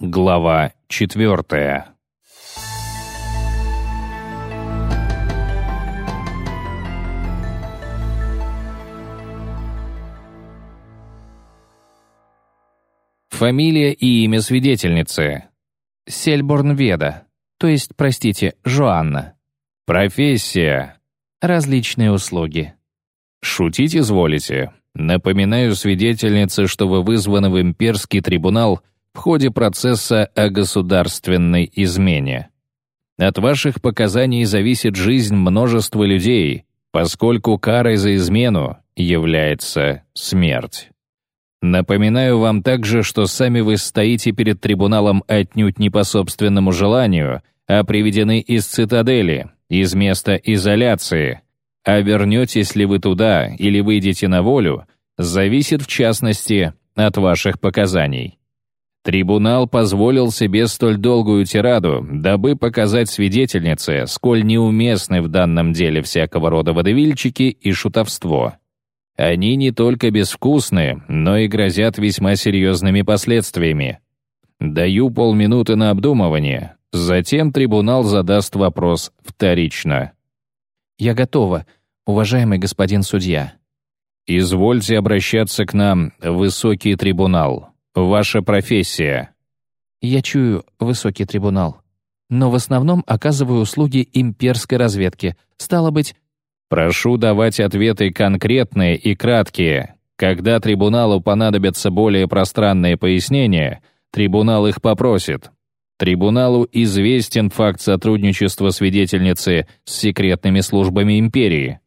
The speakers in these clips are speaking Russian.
Глава четвертая. Фамилия и имя свидетельницы. Сельборн Веда, то есть, простите, Жоанна. Профессия. Различные услуги. Шутить изволите? Напоминаю свидетельнице, что вы вызваны в имперский трибунал – в ходе процесса о государственной измене. От ваших показаний зависит жизнь множества людей, поскольку карой за измену является смерть. Напоминаю вам также, что сами вы стоите перед трибуналом отнюдь не по собственному желанию, а приведены из цитадели, из места изоляции. А вернетесь ли вы туда или выйдете на волю, зависит в частности от ваших показаний. Трибунал позволил себе столь долгую тираду, дабы показать свидетельнице, сколь неуместны в данном деле всякого рода водовильчики и шутовство. Они не только безвкусны, но и грозят весьма серьезными последствиями. Даю полминуты на обдумывание, затем трибунал задаст вопрос вторично. «Я готова, уважаемый господин судья». «Извольте обращаться к нам, высокий трибунал». Ваша профессия. Я чую высокий трибунал. Но в основном оказываю услуги имперской разведки. Стало быть... Прошу давать ответы конкретные и краткие. Когда трибуналу понадобятся более пространные пояснения, трибунал их попросит. Трибуналу известен факт сотрудничества свидетельницы с секретными службами империи.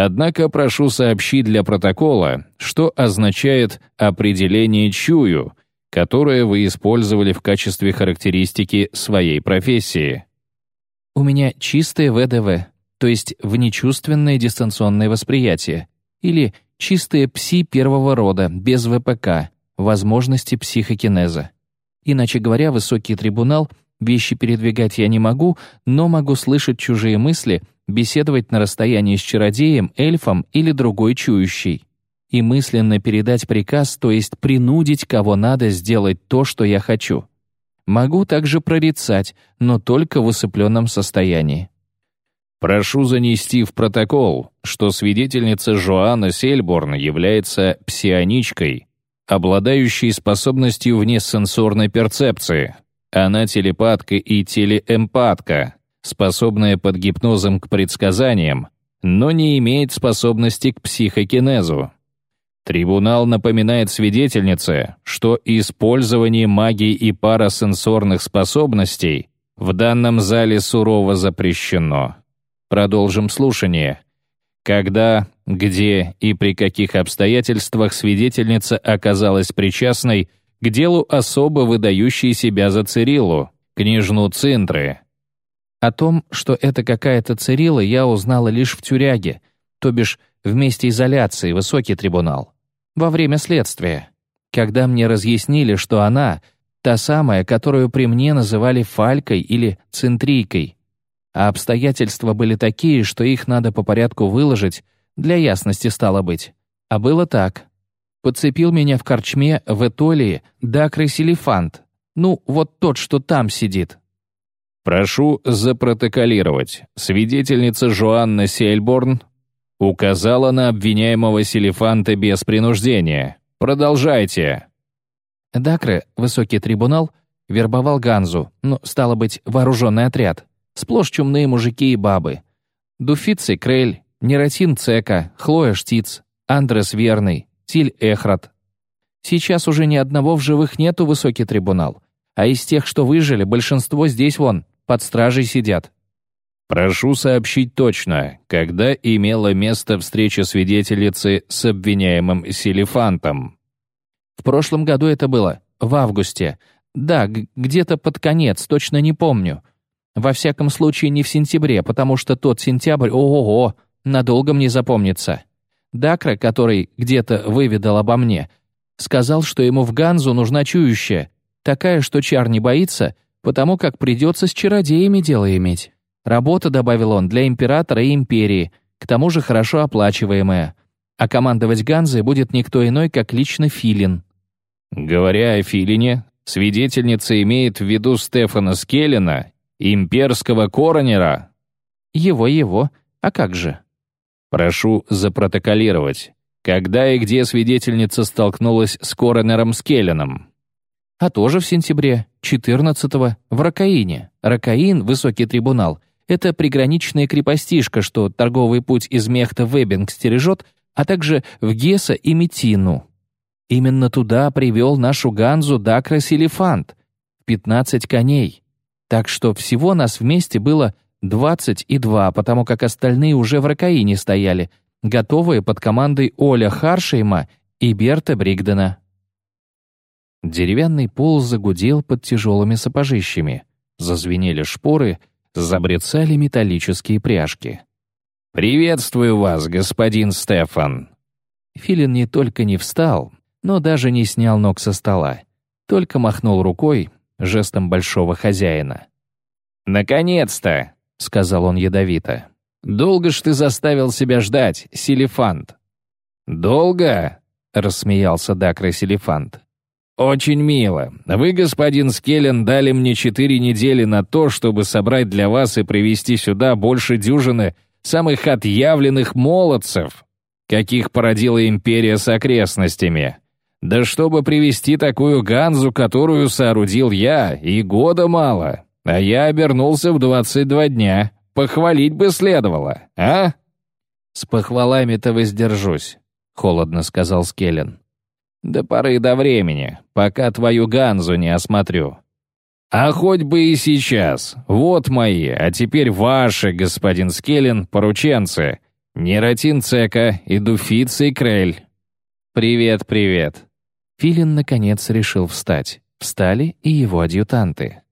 Однако прошу сообщить для протокола, что означает определение «чую», которое вы использовали в качестве характеристики своей профессии. У меня чистое ВДВ, то есть внечувственное дистанционное восприятие, или чистое ПСИ первого рода, без ВПК, возможности психокинеза. Иначе говоря, высокий трибунал, вещи передвигать я не могу, но могу слышать чужие мысли — беседовать на расстоянии с чародеем, эльфом или другой чующей. И мысленно передать приказ, то есть принудить кого надо сделать то, что я хочу. Могу также прорицать, но только в усыпленном состоянии. Прошу занести в протокол, что свидетельница Жоанна Сельборн является псионичкой, обладающей способностью внесенсорной перцепции. Она телепатка и телеэмпатка, способная под гипнозом к предсказаниям, но не имеет способности к психокинезу. Трибунал напоминает свидетельнице, что использование магии и парасенсорных способностей в данном зале сурово запрещено. Продолжим слушание. Когда, где и при каких обстоятельствах свидетельница оказалась причастной к делу особо выдающей себя за Цириллу, княжну Цинтры, о том, что это какая-то Цирила, я узнала лишь в тюряге, то бишь в месте изоляции, высокий трибунал, во время следствия, когда мне разъяснили, что она — та самая, которую при мне называли фалькой или центрийкой, а обстоятельства были такие, что их надо по порядку выложить, для ясности стало быть. А было так. Подцепил меня в корчме в Этолии Дакрыс Элефант, ну, вот тот, что там сидит, Прошу запротоколировать. Свидетельница Жоанна Сельборн указала на обвиняемого Селефанта без принуждения. Продолжайте. Дакре, высокий трибунал, вербовал Ганзу, ну, стало быть, вооруженный отряд. Сплошь чумные мужики и бабы. Дуфицы Крель, Нератин Цека, Хлоя Штиц, Андрес Верный, Тиль Эхрат. Сейчас уже ни одного в живых нету, высокий трибунал. А из тех, что выжили, большинство здесь вон, под стражей сидят». «Прошу сообщить точно, когда имела место встреча свидетелицы с обвиняемым Селефантом». «В прошлом году это было, в августе. Да, где-то под конец, точно не помню. Во всяком случае, не в сентябре, потому что тот сентябрь, ого-го, надолго мне запомнится. Дакра, который где-то выведал обо мне, сказал, что ему в Ганзу нужна чующая, такая, что чар не боится — потому как придется с чародеями дело иметь. Работа, добавил он, для императора и империи, к тому же хорошо оплачиваемая. А командовать Ганзой будет никто иной, как лично Филин. Говоря о Филине, Свидетельница имеет в виду Стефана Скеллена, имперского коронера?» «Его-его. А как же?» «Прошу запротоколировать. Когда и где свидетельница столкнулась с коронером Скелленом?» «А тоже в сентябре, 14-го, в Ракаине. Ракаин, высокий трибунал, это приграничная крепостишка, что торговый путь из Мехта в Эббинг стережет, а также в Геса и Метину. Именно туда привел нашу Ганзу Дакрос Элефант, 15 коней. Так что всего нас вместе было 22, потому как остальные уже в Ракаине стояли, готовые под командой Оля Харшейма и Берта Бригдена. Деревянный пол загудел под тяжелыми сапожищами. Зазвенели шпоры, забрецали металлические пряжки. «Приветствую вас, господин Стефан!» Филин не только не встал, но даже не снял ног со стола, только махнул рукой, жестом большого хозяина. «Наконец-то!» — сказал он ядовито. «Долго ж ты заставил себя ждать, Силифант?» «Долго?» — рассмеялся Дакра Силифант. «Очень мило. Вы, господин Скеллен, дали мне четыре недели на то, чтобы собрать для вас и привести сюда больше дюжины самых отъявленных молодцев, каких породила империя с окрестностями. Да чтобы привести такую ганзу, которую соорудил я, и года мало, а я обернулся в двадцать два дня. Похвалить бы следовало, а?» «С похвалами-то воздержусь», — холодно сказал Скеллен. До поры до времени, пока твою Ганзу не осмотрю. А хоть бы и сейчас. Вот мои, а теперь ваши, господин Скеллен, порученцы. Нератин Цека и Дуфицей Крель. Привет, привет. Филин, наконец, решил встать. Встали и его адъютанты.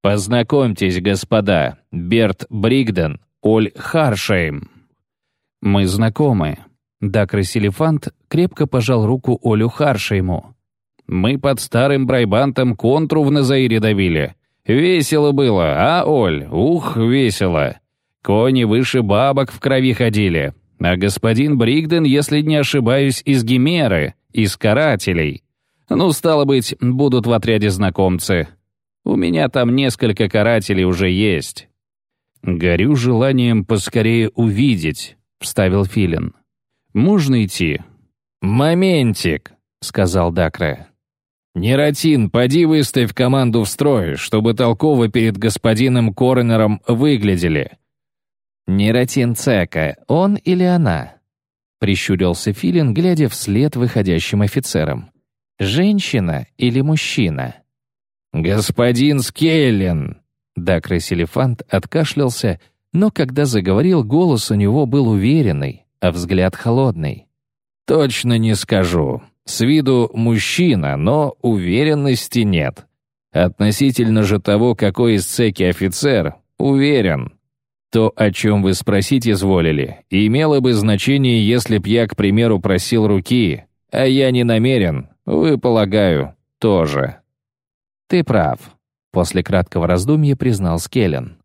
«Познакомьтесь, господа, Берт Бригден, Оль Харшейм». «Мы знакомы», Дакрос Элефант крепко пожал руку Олю Харшейму. «Мы под старым брайбантом контру в Назаире давили. Весело было, а, Оль? Ух, весело. Кони выше бабок в крови ходили. А господин Бригден, если не ошибаюсь, из Гимеры, из карателей. Ну, стало быть, будут в отряде знакомцы. У меня там несколько карателей уже есть». «Горю желанием поскорее увидеть», — вставил Филин. Можно идти?» «Моментик», — сказал Дакре. «Нератин, поди выставь команду в строй, чтобы толково перед господином Коронером выглядели». «Нератин Цека, он или она?» Прищурился Филин, глядя вслед выходящим офицерам. «Женщина или мужчина?» «Господин Скейлен!» Дакрес Элефант откашлялся, но когда заговорил, голос у него был уверенный, а взгляд холодный. «Точно не скажу. С виду мужчина, но уверенности нет. Относительно же того, какой из цеки офицер, уверен. То, о чем вы спросить изволили, имело бы значение, если б я, к примеру, просил руки, а я не намерен, вы, полагаю, тоже». «Ты прав», — после краткого раздумья признал Скеллен.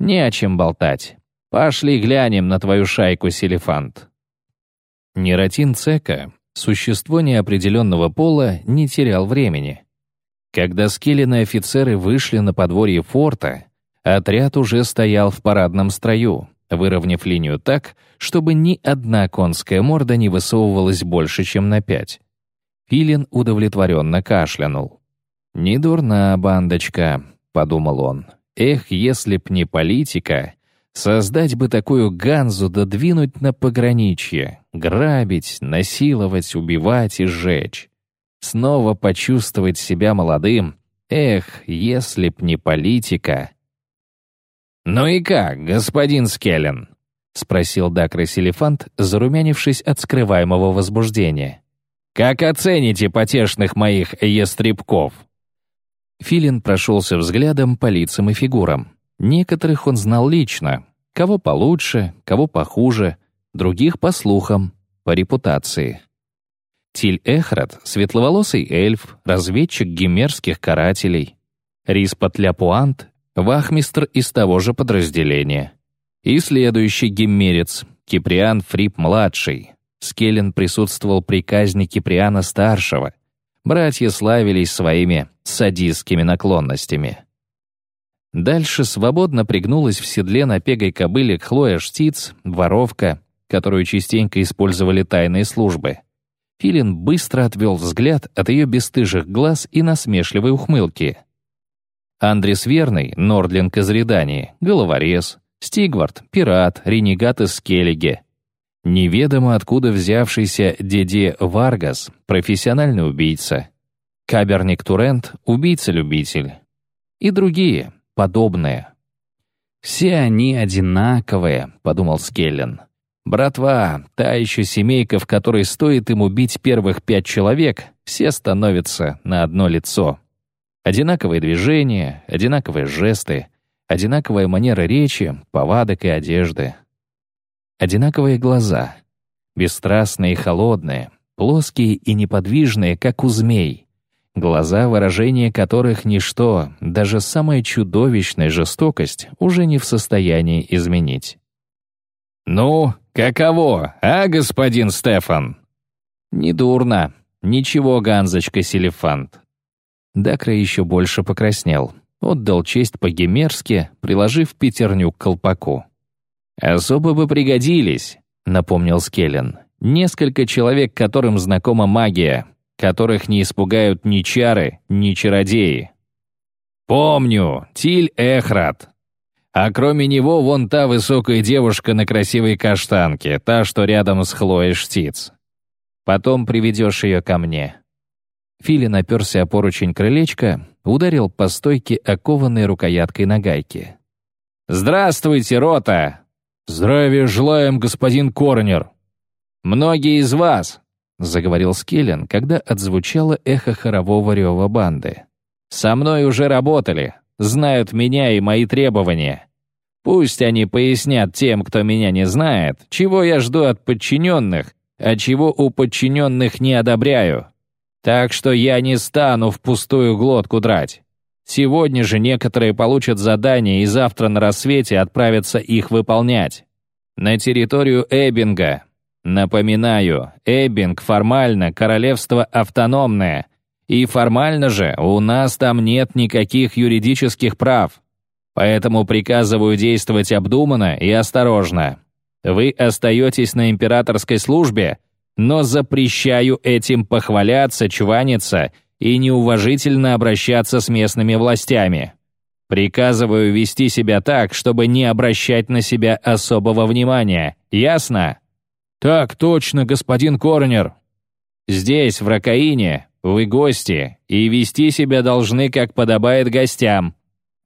«Не о чем болтать. Пошли глянем на твою шайку, Селефант». Нератин Цека, существо неопределенного пола, не терял времени. Когда скеллены офицеры вышли на подворье форта, отряд уже стоял в парадном строю, выровняв линию так, чтобы ни одна конская морда не высовывалась больше, чем на пять. Филин удовлетворенно кашлянул. «Не дурна бандочка», — подумал он. «Эх, если б не политика, Создать бы такую ганзу додвинуть на пограничье, грабить, насиловать, убивать и сжечь. Снова почувствовать себя молодым. Эх, если б не политика. «Ну и как, господин Скеллен?» — спросил Дакрес Элефант, зарумянившись от скрываемого возбуждения. «Как оцените потешных моих ястребков?» Филин прошелся взглядом по лицам и фигурам. Некоторых он знал лично, кого получше, кого похуже, других по слухам, по репутации. Тиль Эхрат — светловолосый эльф, разведчик гиммерских карателей. Риспат Ляпуант — вахмистр из того же подразделения. И следующий гиммерец — Киприан Фрип-младший. Скеллен присутствовал при казни Киприана-старшего. Братья славились своими садистскими наклонностями. Дальше свободно пригнулась в седле на пегой кобыле Хлоя Штиц, воровка, которую частенько использовали тайные службы. Филин быстро отвел взгляд от ее бесстыжих глаз и насмешливой ухмылки. Андрес Верный, Нордлинг из Редании, головорез, Стигвард, пират, ренегат из Скеллиге. Неведомо откуда взявшийся Деде Варгас, профессиональный убийца. Каберник Турент, убийца-любитель. И другие, подобные. «Все они одинаковые», — подумал Скеллен. «Братва, та еще семейка, в которой стоит им убить первых пять человек, все становятся на одно лицо». Одинаковые движения, одинаковые жесты, одинаковая манера речи, повадок и одежды. Одинаковые глаза, бесстрастные и холодные, плоские и неподвижные, как у змей. Глаза, выражение которых ничто, даже самая чудовищная жестокость, уже не в состоянии изменить. «Ну, каково, а, господин Стефан?» «Недурно. Ничего, Ганзочка Селефант. Дакра еще больше покраснел. Отдал честь по-гемерски, приложив пятерню к колпаку. «Особо бы пригодились», — напомнил Скеллен. «Несколько человек, которым знакома магия, которых не испугают ни чары, ни чародеи». «Помню, Тиль Эхрат. А кроме него вон та высокая девушка на красивой каштанке, та, что рядом с Хлоей Штиц. Потом приведешь ее ко мне. Фили наперся о поручень крылечка, ударил по стойке окованной рукояткой на гайке. «Здравствуйте, рота!» «Здравия желаем, господин Корнер!» «Многие из вас», — заговорил Скеллен, когда отзвучало эхо хорового рева банды. «Со мной уже работали, знают меня и мои требования. Пусть они пояснят тем, кто меня не знает, чего я жду от подчиненных, а чего у подчиненных не одобряю. Так что я не стану в пустую глотку драть. Сегодня же некоторые получат задание и завтра на рассвете отправятся их выполнять. На территорию Эббинга. Напоминаю, Эббинг формально королевство автономное. И формально же у нас там нет никаких юридических прав. Поэтому приказываю действовать обдуманно и осторожно. Вы остаетесь на императорской службе, но запрещаю этим похваляться, чваниться и неуважительно обращаться с местными властями. Приказываю вести себя так, чтобы не обращать на себя особого внимания. Ясно? Так точно, господин Корнер. Здесь, в Ракаине, вы гости, и вести себя должны, как подобает гостям.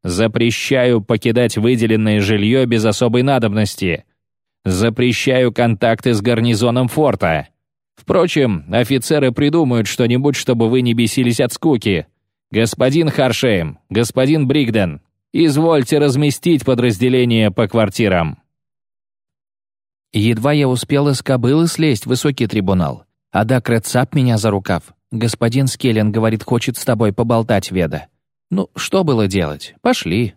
Запрещаю покидать выделенное жилье без особой надобности. Запрещаю контакты с гарнизоном форта. Впрочем, офицеры придумают что-нибудь, чтобы вы не бесились от скуки. Господин Харшейм, господин Бригден, извольте разместить подразделение по квартирам». Едва я успел из кобылы слезть в высокий трибунал. Адакрет цап меня за рукав. Господин Скеллен говорит, хочет с тобой поболтать, Веда. Ну, что было делать? Пошли.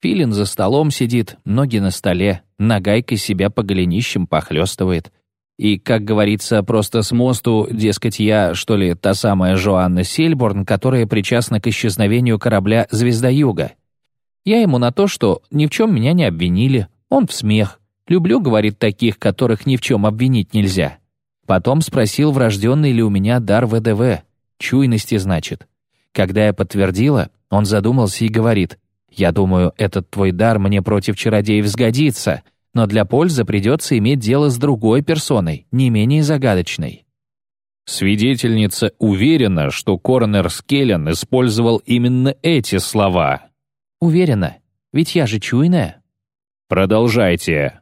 Филин за столом сидит, ноги на столе, нагайкой себя по голенищам похлестывает. И, как говорится, просто с мосту, дескать, я, что ли, та самая Жоанна Сельборн, которая причастна к исчезновению корабля «Звезда Юга». Я ему на то, что ни в чем меня не обвинили, он в смех. Люблю, говорит, таких, которых ни в чем обвинить нельзя. Потом спросил, врожденный ли у меня дар ВДВ. Чуйности, значит. Когда я подтвердила, он задумался и говорит, «Я думаю, этот твой дар мне против чародеев сгодится», но для пользы придется иметь дело с другой персоной, не менее загадочной. Свидетельница уверена, что Корнер Скеллен использовал именно эти слова. Уверена, ведь я же чуйная. Продолжайте.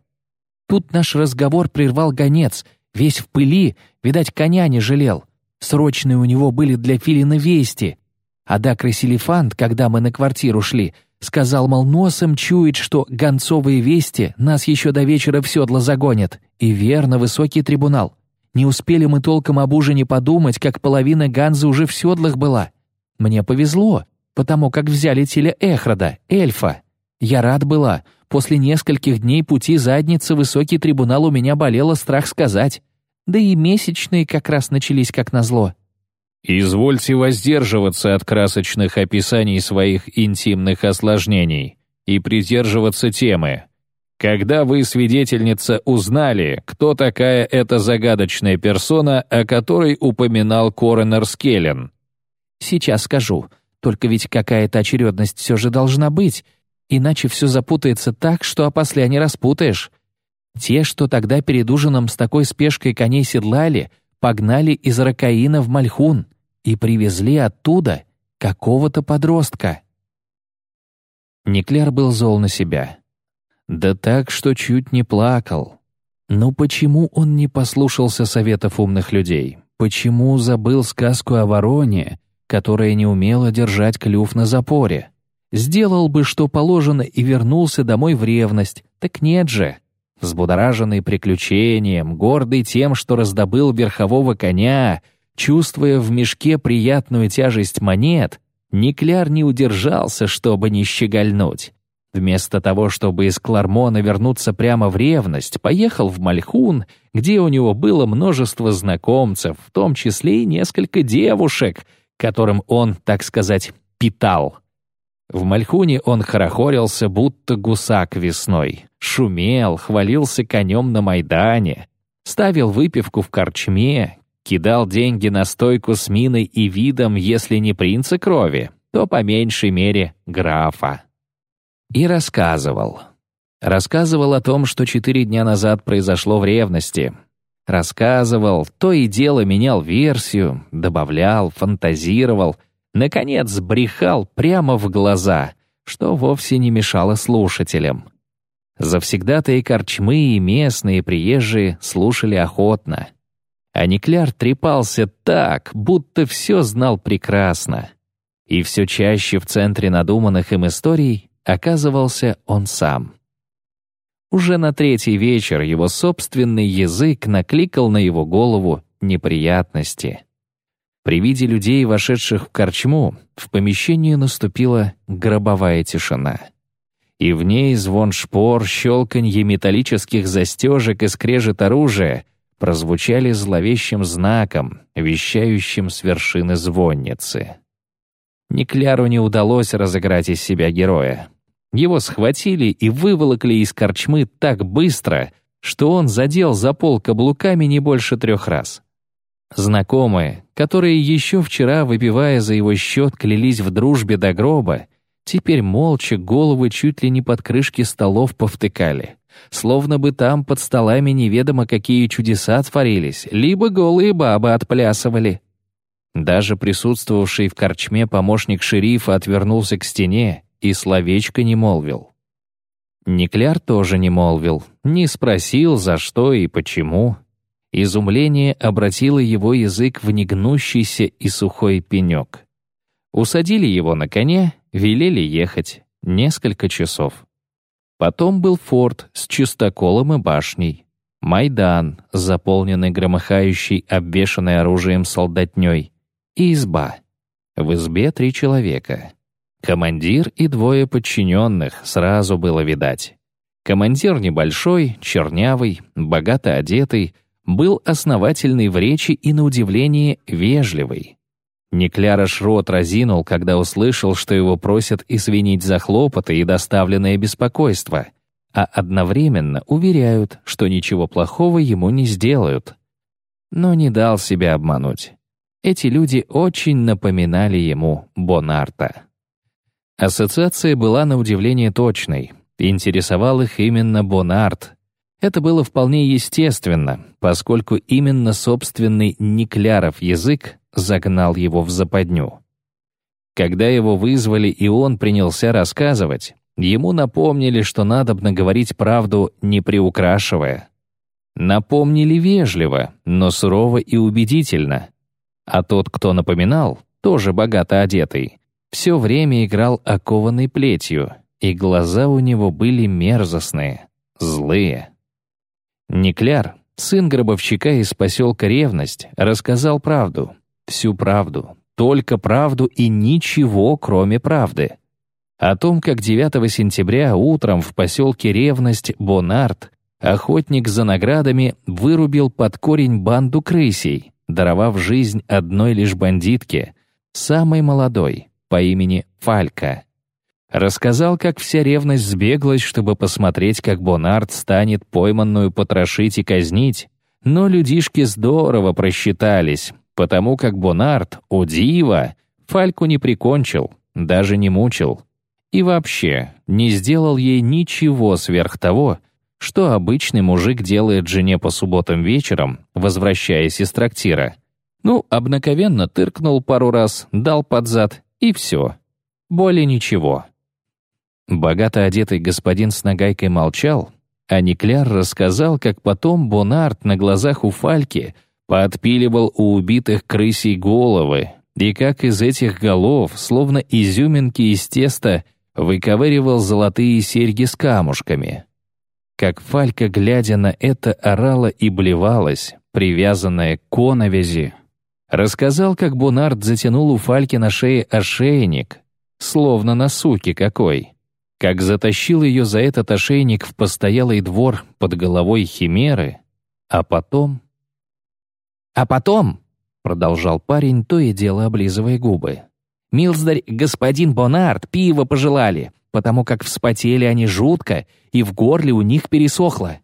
Тут наш разговор прервал гонец, весь в пыли, видать, коня не жалел. Срочные у него были для Филина вести. А Дакры Селефант, когда мы на квартиру шли, Сказал, мол, носом чует, что гонцовые вести нас еще до вечера в седло загонят. И верно, высокий трибунал. Не успели мы толком об ужине подумать, как половина Ганзы уже в седлах была. Мне повезло, потому как взяли теле Эхрода, эльфа. Я рад была. После нескольких дней пути задницы высокий трибунал у меня болело страх сказать. Да и месячные как раз начались как назло. Извольте воздерживаться от красочных описаний своих интимных осложнений и придерживаться темы. Когда вы, свидетельница, узнали, кто такая эта загадочная персона, о которой упоминал коронер Скеллен? Сейчас скажу. Только ведь какая-то очередность все же должна быть, иначе все запутается так, что опосля не распутаешь. Те, что тогда перед ужином с такой спешкой коней седлали, погнали из Ракаина в Мальхун и привезли оттуда какого-то подростка. Никляр был зол на себя. Да так, что чуть не плакал. Но почему он не послушался советов умных людей? Почему забыл сказку о вороне, которая не умела держать клюв на запоре? Сделал бы, что положено, и вернулся домой в ревность. Так нет же. Взбудораженный приключением, гордый тем, что раздобыл верхового коня, чувствуя в мешке приятную тяжесть монет, Никляр не удержался, чтобы не щегольнуть. Вместо того, чтобы из Клармона вернуться прямо в ревность, поехал в Мальхун, где у него было множество знакомцев, в том числе и несколько девушек, которым он, так сказать, питал. В Мальхуне он хорохорился, будто гусак весной, шумел, хвалился конем на Майдане, ставил выпивку в корчме, кидал деньги на стойку с миной и видом, если не принца крови, то по меньшей мере графа. И рассказывал. Рассказывал о том, что четыре дня назад произошло в ревности. Рассказывал, то и дело менял версию, добавлял, фантазировал, наконец брехал прямо в глаза, что вовсе не мешало слушателям. Завсегдатые корчмы и местные приезжие слушали охотно. А Никляр трепался так, будто все знал прекрасно. И все чаще в центре надуманных им историй оказывался он сам. Уже на третий вечер его собственный язык накликал на его голову неприятности. При виде людей, вошедших в корчму, в помещении наступила гробовая тишина. И в ней звон шпор, щелканье металлических застежек и скрежет оружия прозвучали зловещим знаком, вещающим с вершины звонницы. Никляру не удалось разыграть из себя героя. Его схватили и выволокли из корчмы так быстро, что он задел за пол каблуками не больше трех раз. Знакомые, которые еще вчера, выпивая за его счет, клялись в дружбе до гроба, теперь молча головы чуть ли не под крышки столов повтыкали. Словно бы там под столами неведомо какие чудеса творились, либо голые бабы отплясывали. Даже присутствовавший в корчме помощник шерифа отвернулся к стене и словечко не молвил. Никляр тоже не молвил, не спросил, за что и почему. Изумление обратило его язык в негнущийся и сухой пенек. Усадили его на коне, велели ехать. Несколько часов. Потом был форт с чистоколом и башней. Майдан, заполненный громыхающей, обвешанной оружием солдатней. И изба. В избе три человека. Командир и двое подчиненных сразу было видать. Командир небольшой, чернявый, богато одетый, был основательный в речи и, на удивление, вежливый. Неклярош рот разинул, когда услышал, что его просят извинить за хлопоты и доставленное беспокойство, а одновременно уверяют, что ничего плохого ему не сделают. Но не дал себя обмануть. Эти люди очень напоминали ему Бонарта. Ассоциация была на удивление точной. Интересовал их именно Бонарт. Это было вполне естественно, поскольку именно собственный Никляров язык загнал его в западню. Когда его вызвали и он принялся рассказывать, ему напомнили, что надобно говорить правду, не приукрашивая. Напомнили вежливо, но сурово и убедительно. А тот, кто напоминал, тоже богато одетый, все время играл окованной плетью, и глаза у него были мерзостные, злые. Никляр, сын гробовщика из поселка Ревность, рассказал правду, всю правду, только правду и ничего, кроме правды. О том, как 9 сентября утром в поселке Ревность Бонарт, охотник за наградами, вырубил под корень банду крысей, даровав жизнь одной лишь бандитке, самой молодой, по имени Фалька. Рассказал, как вся ревность сбеглась, чтобы посмотреть, как Бонард станет пойманную потрошить и казнить, но людишки здорово просчитались, потому как Бонард, о диво, Фальку не прикончил, даже не мучил. И вообще, не сделал ей ничего сверх того, что обычный мужик делает жене по субботам вечером, возвращаясь из трактира. Ну, обнаковенно тыркнул пару раз, дал под зад, и все. Более ничего. Богато одетый господин с нагайкой молчал, а Никляр рассказал, как потом Бонарт на глазах у Фальки подпиливал у убитых крысей головы, и как из этих голов, словно изюминки из теста, выковыривал золотые серьги с камушками. Как Фалька, глядя на это, орала и блевалась, привязанная к коновязи. Рассказал, как Бонард затянул у Фальки на шее ошейник, словно на суке какой. Как затащил ее за этот ошейник в постоялый двор под головой химеры, а потом... «А потом», — продолжал парень, то и дело облизывая губы, «Милздарь, господин Бонард, пиво пожелали, потому как вспотели они жутко, и в горле у них пересохло.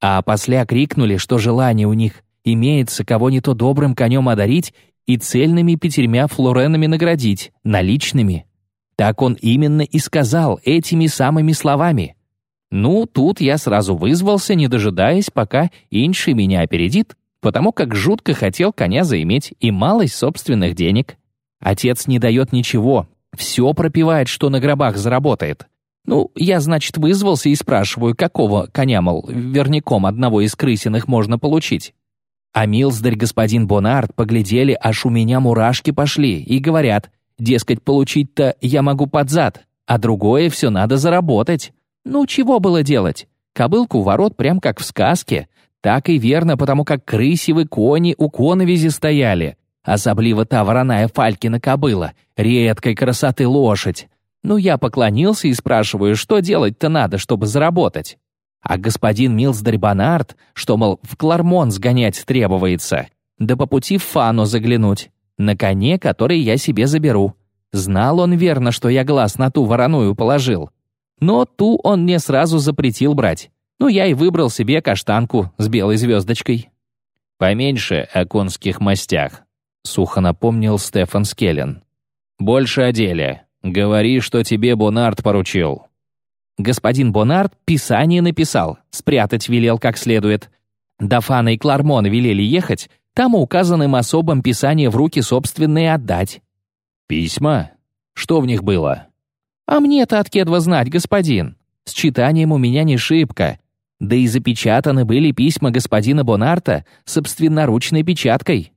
А после крикнули, что желание у них имеется кого не то добрым конем одарить и цельными пятерьмя флоренами наградить, наличными. Так он именно и сказал этими самыми словами. Ну, тут я сразу вызвался, не дожидаясь, пока Инши меня опередит, потому как жутко хотел коня заиметь и малость собственных денег. Отец не дает ничего, все пропивает, что на гробах заработает. Ну, я, значит, вызвался и спрашиваю, какого коня, мол, верняком одного из крысиных можно получить. А Милздарь господин Бонард поглядели, аж у меня мурашки пошли, и говорят, дескать, получить-то я могу под зад, а другое все надо заработать. Ну, чего было делать? Кобылку ворот прям как в сказке. Так и верно, потому как крысивы кони у коновизи стояли, Особливо та вороная Фалькина кобыла, редкой красоты лошадь. Ну, я поклонился и спрашиваю, что делать-то надо, чтобы заработать. А господин Милсдарь Бонард, что, мол, в Клармон сгонять требуется, да по пути в Фану заглянуть, на коне, который я себе заберу. Знал он верно, что я глаз на ту вороную положил. Но ту он мне сразу запретил брать. Ну, я и выбрал себе каштанку с белой звездочкой. Поменьше о конских мастях, — сухо напомнил Стефан Скеллен. «Больше о деле. Говори, что тебе Бонард поручил». Господин Бонард писание написал, спрятать велел как следует. Дафана и Клармон велели ехать, там указанным особым писание в руки собственные отдать. «Письма? Что в них было?» «А мне-то от кедва знать, господин. С читанием у меня не шибко. Да и запечатаны были письма господина Бонарта собственноручной печаткой».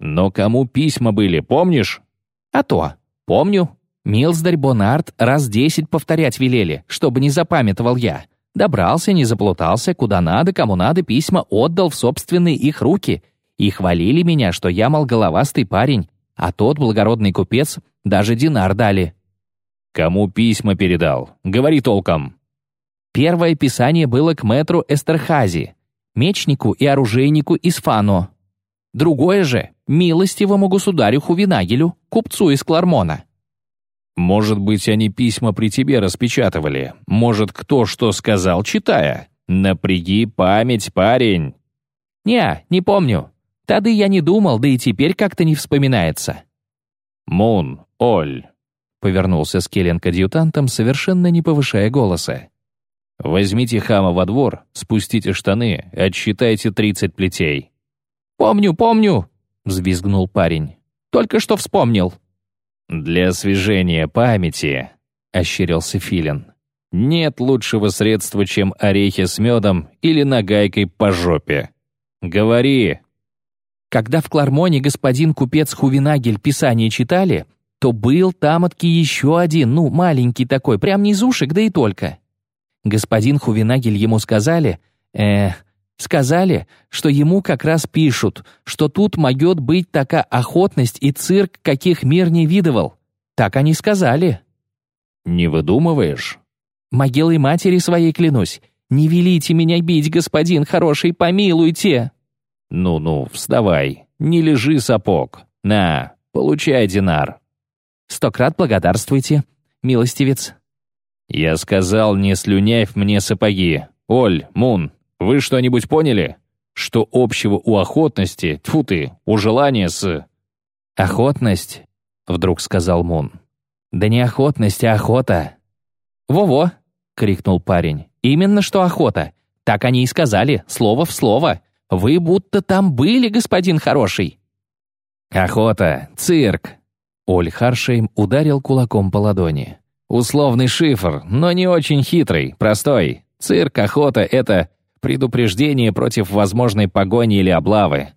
Но кому письма были, помнишь? А то, помню. Милздарь Бонард раз десять повторять велели, чтобы не запамятовал я. Добрался, не заплутался, куда надо, кому надо, письма отдал в собственные их руки. И хвалили меня, что я, мол, головастый парень, а тот благородный купец даже динар дали. Кому письма передал? Говори толком. Первое писание было к мэтру Эстерхази, мечнику и оружейнику из Фано. Другое же — милостивому государю Хувинагелю, купцу из Клармона. Может быть, они письма при тебе распечатывали. Может, кто что сказал, читая. Напряги память, парень. Не, не помню. Тады я не думал, да и теперь как-то не вспоминается. Мун, Оль, повернулся Скеллен к адъютантам, совершенно не повышая голоса. Возьмите хама во двор, спустите штаны, отсчитайте тридцать плетей. «Помню, помню!» — взвизгнул парень. «Только что вспомнил». «Для освежения памяти», — ощерился Филин. «Нет лучшего средства, чем орехи с медом или нагайкой по жопе. Говори!» Когда в Клармоне господин купец Хувинагель писание читали, то был тамотки еще один, ну, маленький такой, прям низушек, да и только. Господин Хувинагель ему сказали, э, Сказали, что ему как раз пишут, что тут могет быть такая охотность и цирк, каких мир не видывал. Так они сказали. Не выдумываешь? Могилой матери своей клянусь. Не велите меня бить, господин хороший, помилуйте. Ну-ну, вставай. Не лежи, сапог. На, получай динар». «Сто крат благодарствуйте, милостивец». «Я сказал, не слюнявь мне сапоги. Оль, Мун, вы что-нибудь поняли? Что общего у охотности, тьфу ты, у желания с...» «Охотность», — вдруг сказал Мун. «Да не охотность, а охота». «Во-во», — крикнул парень. «Именно что охота. Так они и сказали, слово в слово. Вы будто там были, господин хороший». «Охота, цирк». Оль Харшейм ударил кулаком по ладони. «Условный шифр, но не очень хитрый, простой. Цирк, охота — это предупреждение против возможной погони или облавы.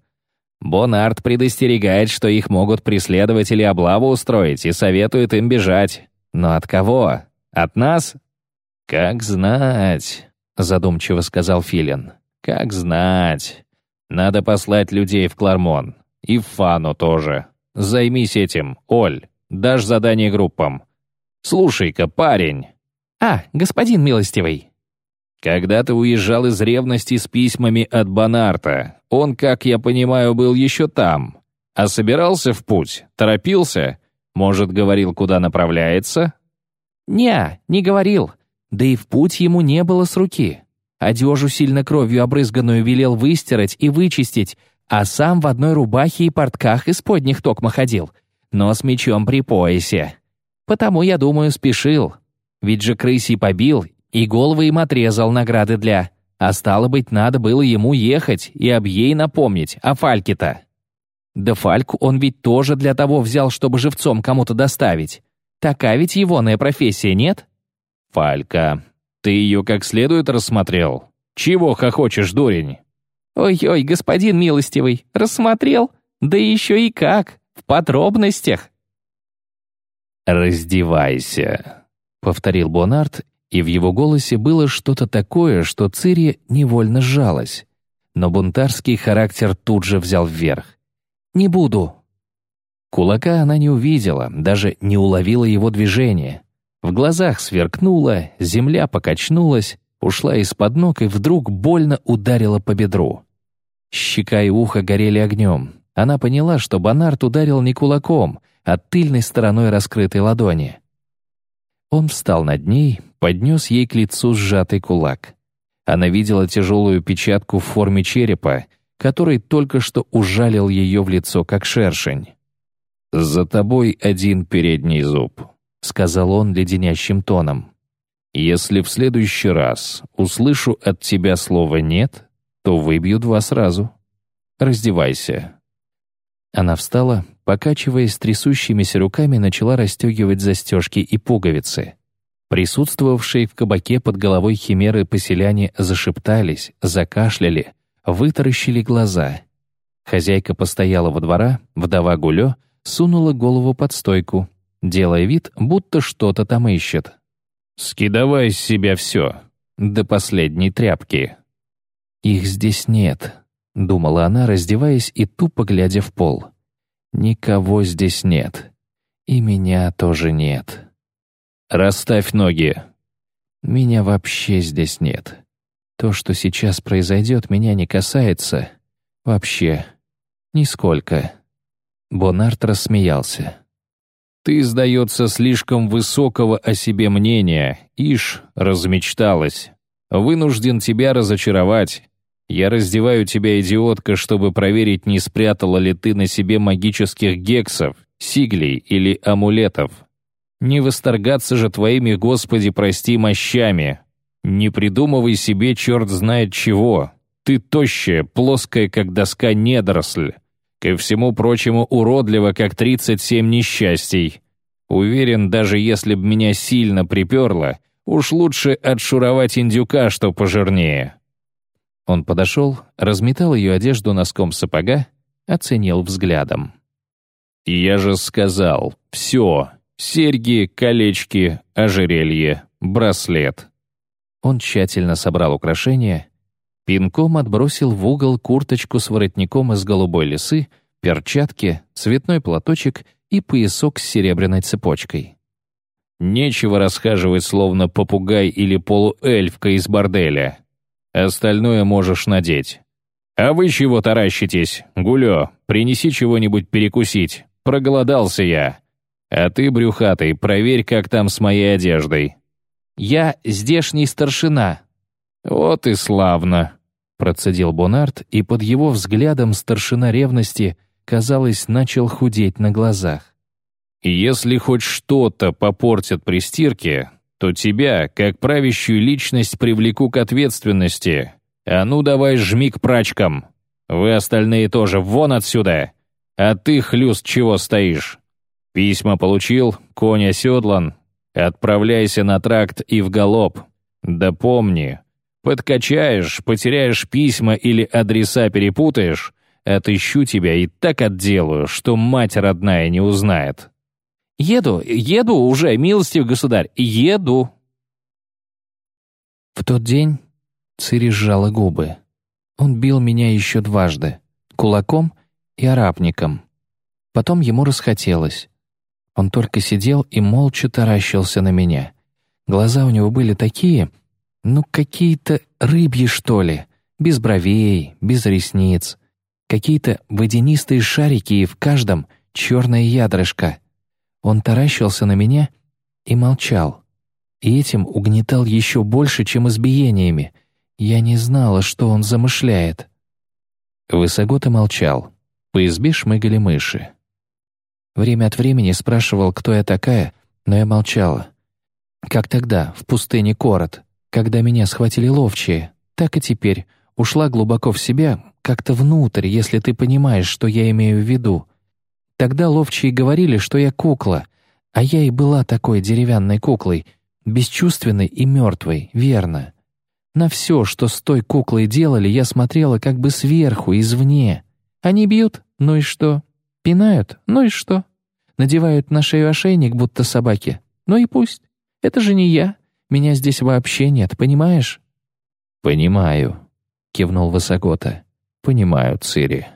Бонард предостерегает, что их могут преследовать или облаву устроить, и советует им бежать. Но от кого? От нас? Как знать, задумчиво сказал Филин. Как знать. Надо послать людей в Клармон. И в Фану тоже. Займись этим, Оль. Дашь задание группам. Слушай-ка, парень. А, господин милостивый. Когда ты уезжал из ревности с письмами от Бонарта, он, как я понимаю, был еще там. А собирался в путь? Торопился? Может, говорил, куда направляется? «Не, не говорил. Да и в путь ему не было с руки. Одежу сильно кровью обрызганную велел выстирать и вычистить, а сам в одной рубахе и портках из подних токма ходил, но с мечом при поясе. Потому, я думаю, спешил. Ведь же крысей побил и головы им отрезал награды для... А стало быть, надо было ему ехать и об ей напомнить, о Фальке-то. Да Фальку он ведь тоже для того взял, чтобы живцом кому-то доставить. Такая ведь егоная профессия, нет? Фалька, ты ее как следует рассмотрел? Чего хохочешь, дурень? Ой-ой, господин милостивый, рассмотрел? Да еще и как, в подробностях. «Раздевайся», — повторил Бонарт, и в его голосе было что-то такое, что Цири невольно сжалась. Но бунтарский характер тут же взял вверх. «Не буду», Кулака она не увидела, даже не уловила его движения. В глазах сверкнуло, земля покачнулась, ушла из-под ног и вдруг больно ударила по бедру. Щека и ухо горели огнем. Она поняла, что Бонарт ударил не кулаком, а тыльной стороной раскрытой ладони. Он встал над ней, поднес ей к лицу сжатый кулак. Она видела тяжелую печатку в форме черепа, который только что ужалил ее в лицо, как шершень. «За тобой один передний зуб», — сказал он леденящим тоном. «Если в следующий раз услышу от тебя слово «нет», то выбью два сразу. Раздевайся». Она встала, покачиваясь трясущимися руками, начала расстегивать застежки и пуговицы. Присутствовавшие в кабаке под головой химеры поселяне зашептались, закашляли, вытаращили глаза. Хозяйка постояла во двора, вдова Гулё — сунула голову под стойку, делая вид, будто что-то там ищет. «Скидавай с себя все, до последней тряпки». «Их здесь нет», — думала она, раздеваясь и тупо глядя в пол. «Никого здесь нет. И меня тоже нет». «Расставь ноги». «Меня вообще здесь нет. То, что сейчас произойдет, меня не касается. Вообще. Нисколько». Бонарт рассмеялся. «Ты, сдается, слишком высокого о себе мнения. Ишь, размечталась. Вынужден тебя разочаровать. Я раздеваю тебя, идиотка, чтобы проверить, не спрятала ли ты на себе магических гексов, сиглей или амулетов. Не восторгаться же твоими, Господи, прости, мощами. Не придумывай себе черт знает чего. Ты тощая, плоская, как доска недоросль. Ко всему прочему уродливо, как 37 несчастий. Уверен, даже если б меня сильно приперло, уж лучше отшуровать индюка, что пожирнее». Он подошел, разметал ее одежду носком сапога, оценил взглядом. «Я же сказал, все, серьги, колечки, ожерелье, браслет». Он тщательно собрал украшения, Пинком отбросил в угол курточку с воротником из голубой лисы, перчатки, цветной платочек и поясок с серебряной цепочкой. Нечего расхаживать, словно попугай или полуэльфка из борделя. Остальное можешь надеть. «А вы чего таращитесь? Гулё, принеси чего-нибудь перекусить. Проголодался я. А ты, брюхатый, проверь, как там с моей одеждой». «Я здешний старшина». «Вот и славно», — процедил Бонарт, и под его взглядом старшина ревности, казалось, начал худеть на глазах. «Если хоть что-то попортят при стирке, то тебя, как правящую личность, привлеку к ответственности. А ну давай жми к прачкам. Вы остальные тоже вон отсюда. А ты, хлюст, чего стоишь? Письма получил, конь оседлан. Отправляйся на тракт и в галоп. Да помни, подкачаешь, потеряешь письма или адреса перепутаешь, отыщу тебя и так отделаю, что мать родная не узнает. «Еду, еду уже, милостив государь, еду!» В тот день Цири сжала губы. Он бил меня еще дважды — кулаком и арабником. Потом ему расхотелось. Он только сидел и молча таращился на меня. Глаза у него были такие, ну, какие-то рыбьи, что ли, без бровей, без ресниц. Какие-то водянистые шарики, и в каждом черное ядрышко. Он таращился на меня и молчал. И этим угнетал еще больше, чем избиениями. Я не знала, что он замышляет. Высогота молчал. По избе шмыгали мыши. Время от времени спрашивал, кто я такая, но я молчала. Как тогда, в пустыне Корот, когда меня схватили ловчие, так и теперь. Ушла глубоко в себя, как-то внутрь, если ты понимаешь, что я имею в виду. Тогда ловчие говорили, что я кукла, а я и была такой деревянной куклой, бесчувственной и мертвой, верно. На все, что с той куклой делали, я смотрела как бы сверху, извне. Они бьют? Ну и что? Пинают? Ну и что? Надевают на шею ошейник, будто собаки? Ну и пусть. Это же не я. Меня здесь вообще нет, понимаешь? «Понимаю», — кивнул Высокота. «Понимаю, Цири».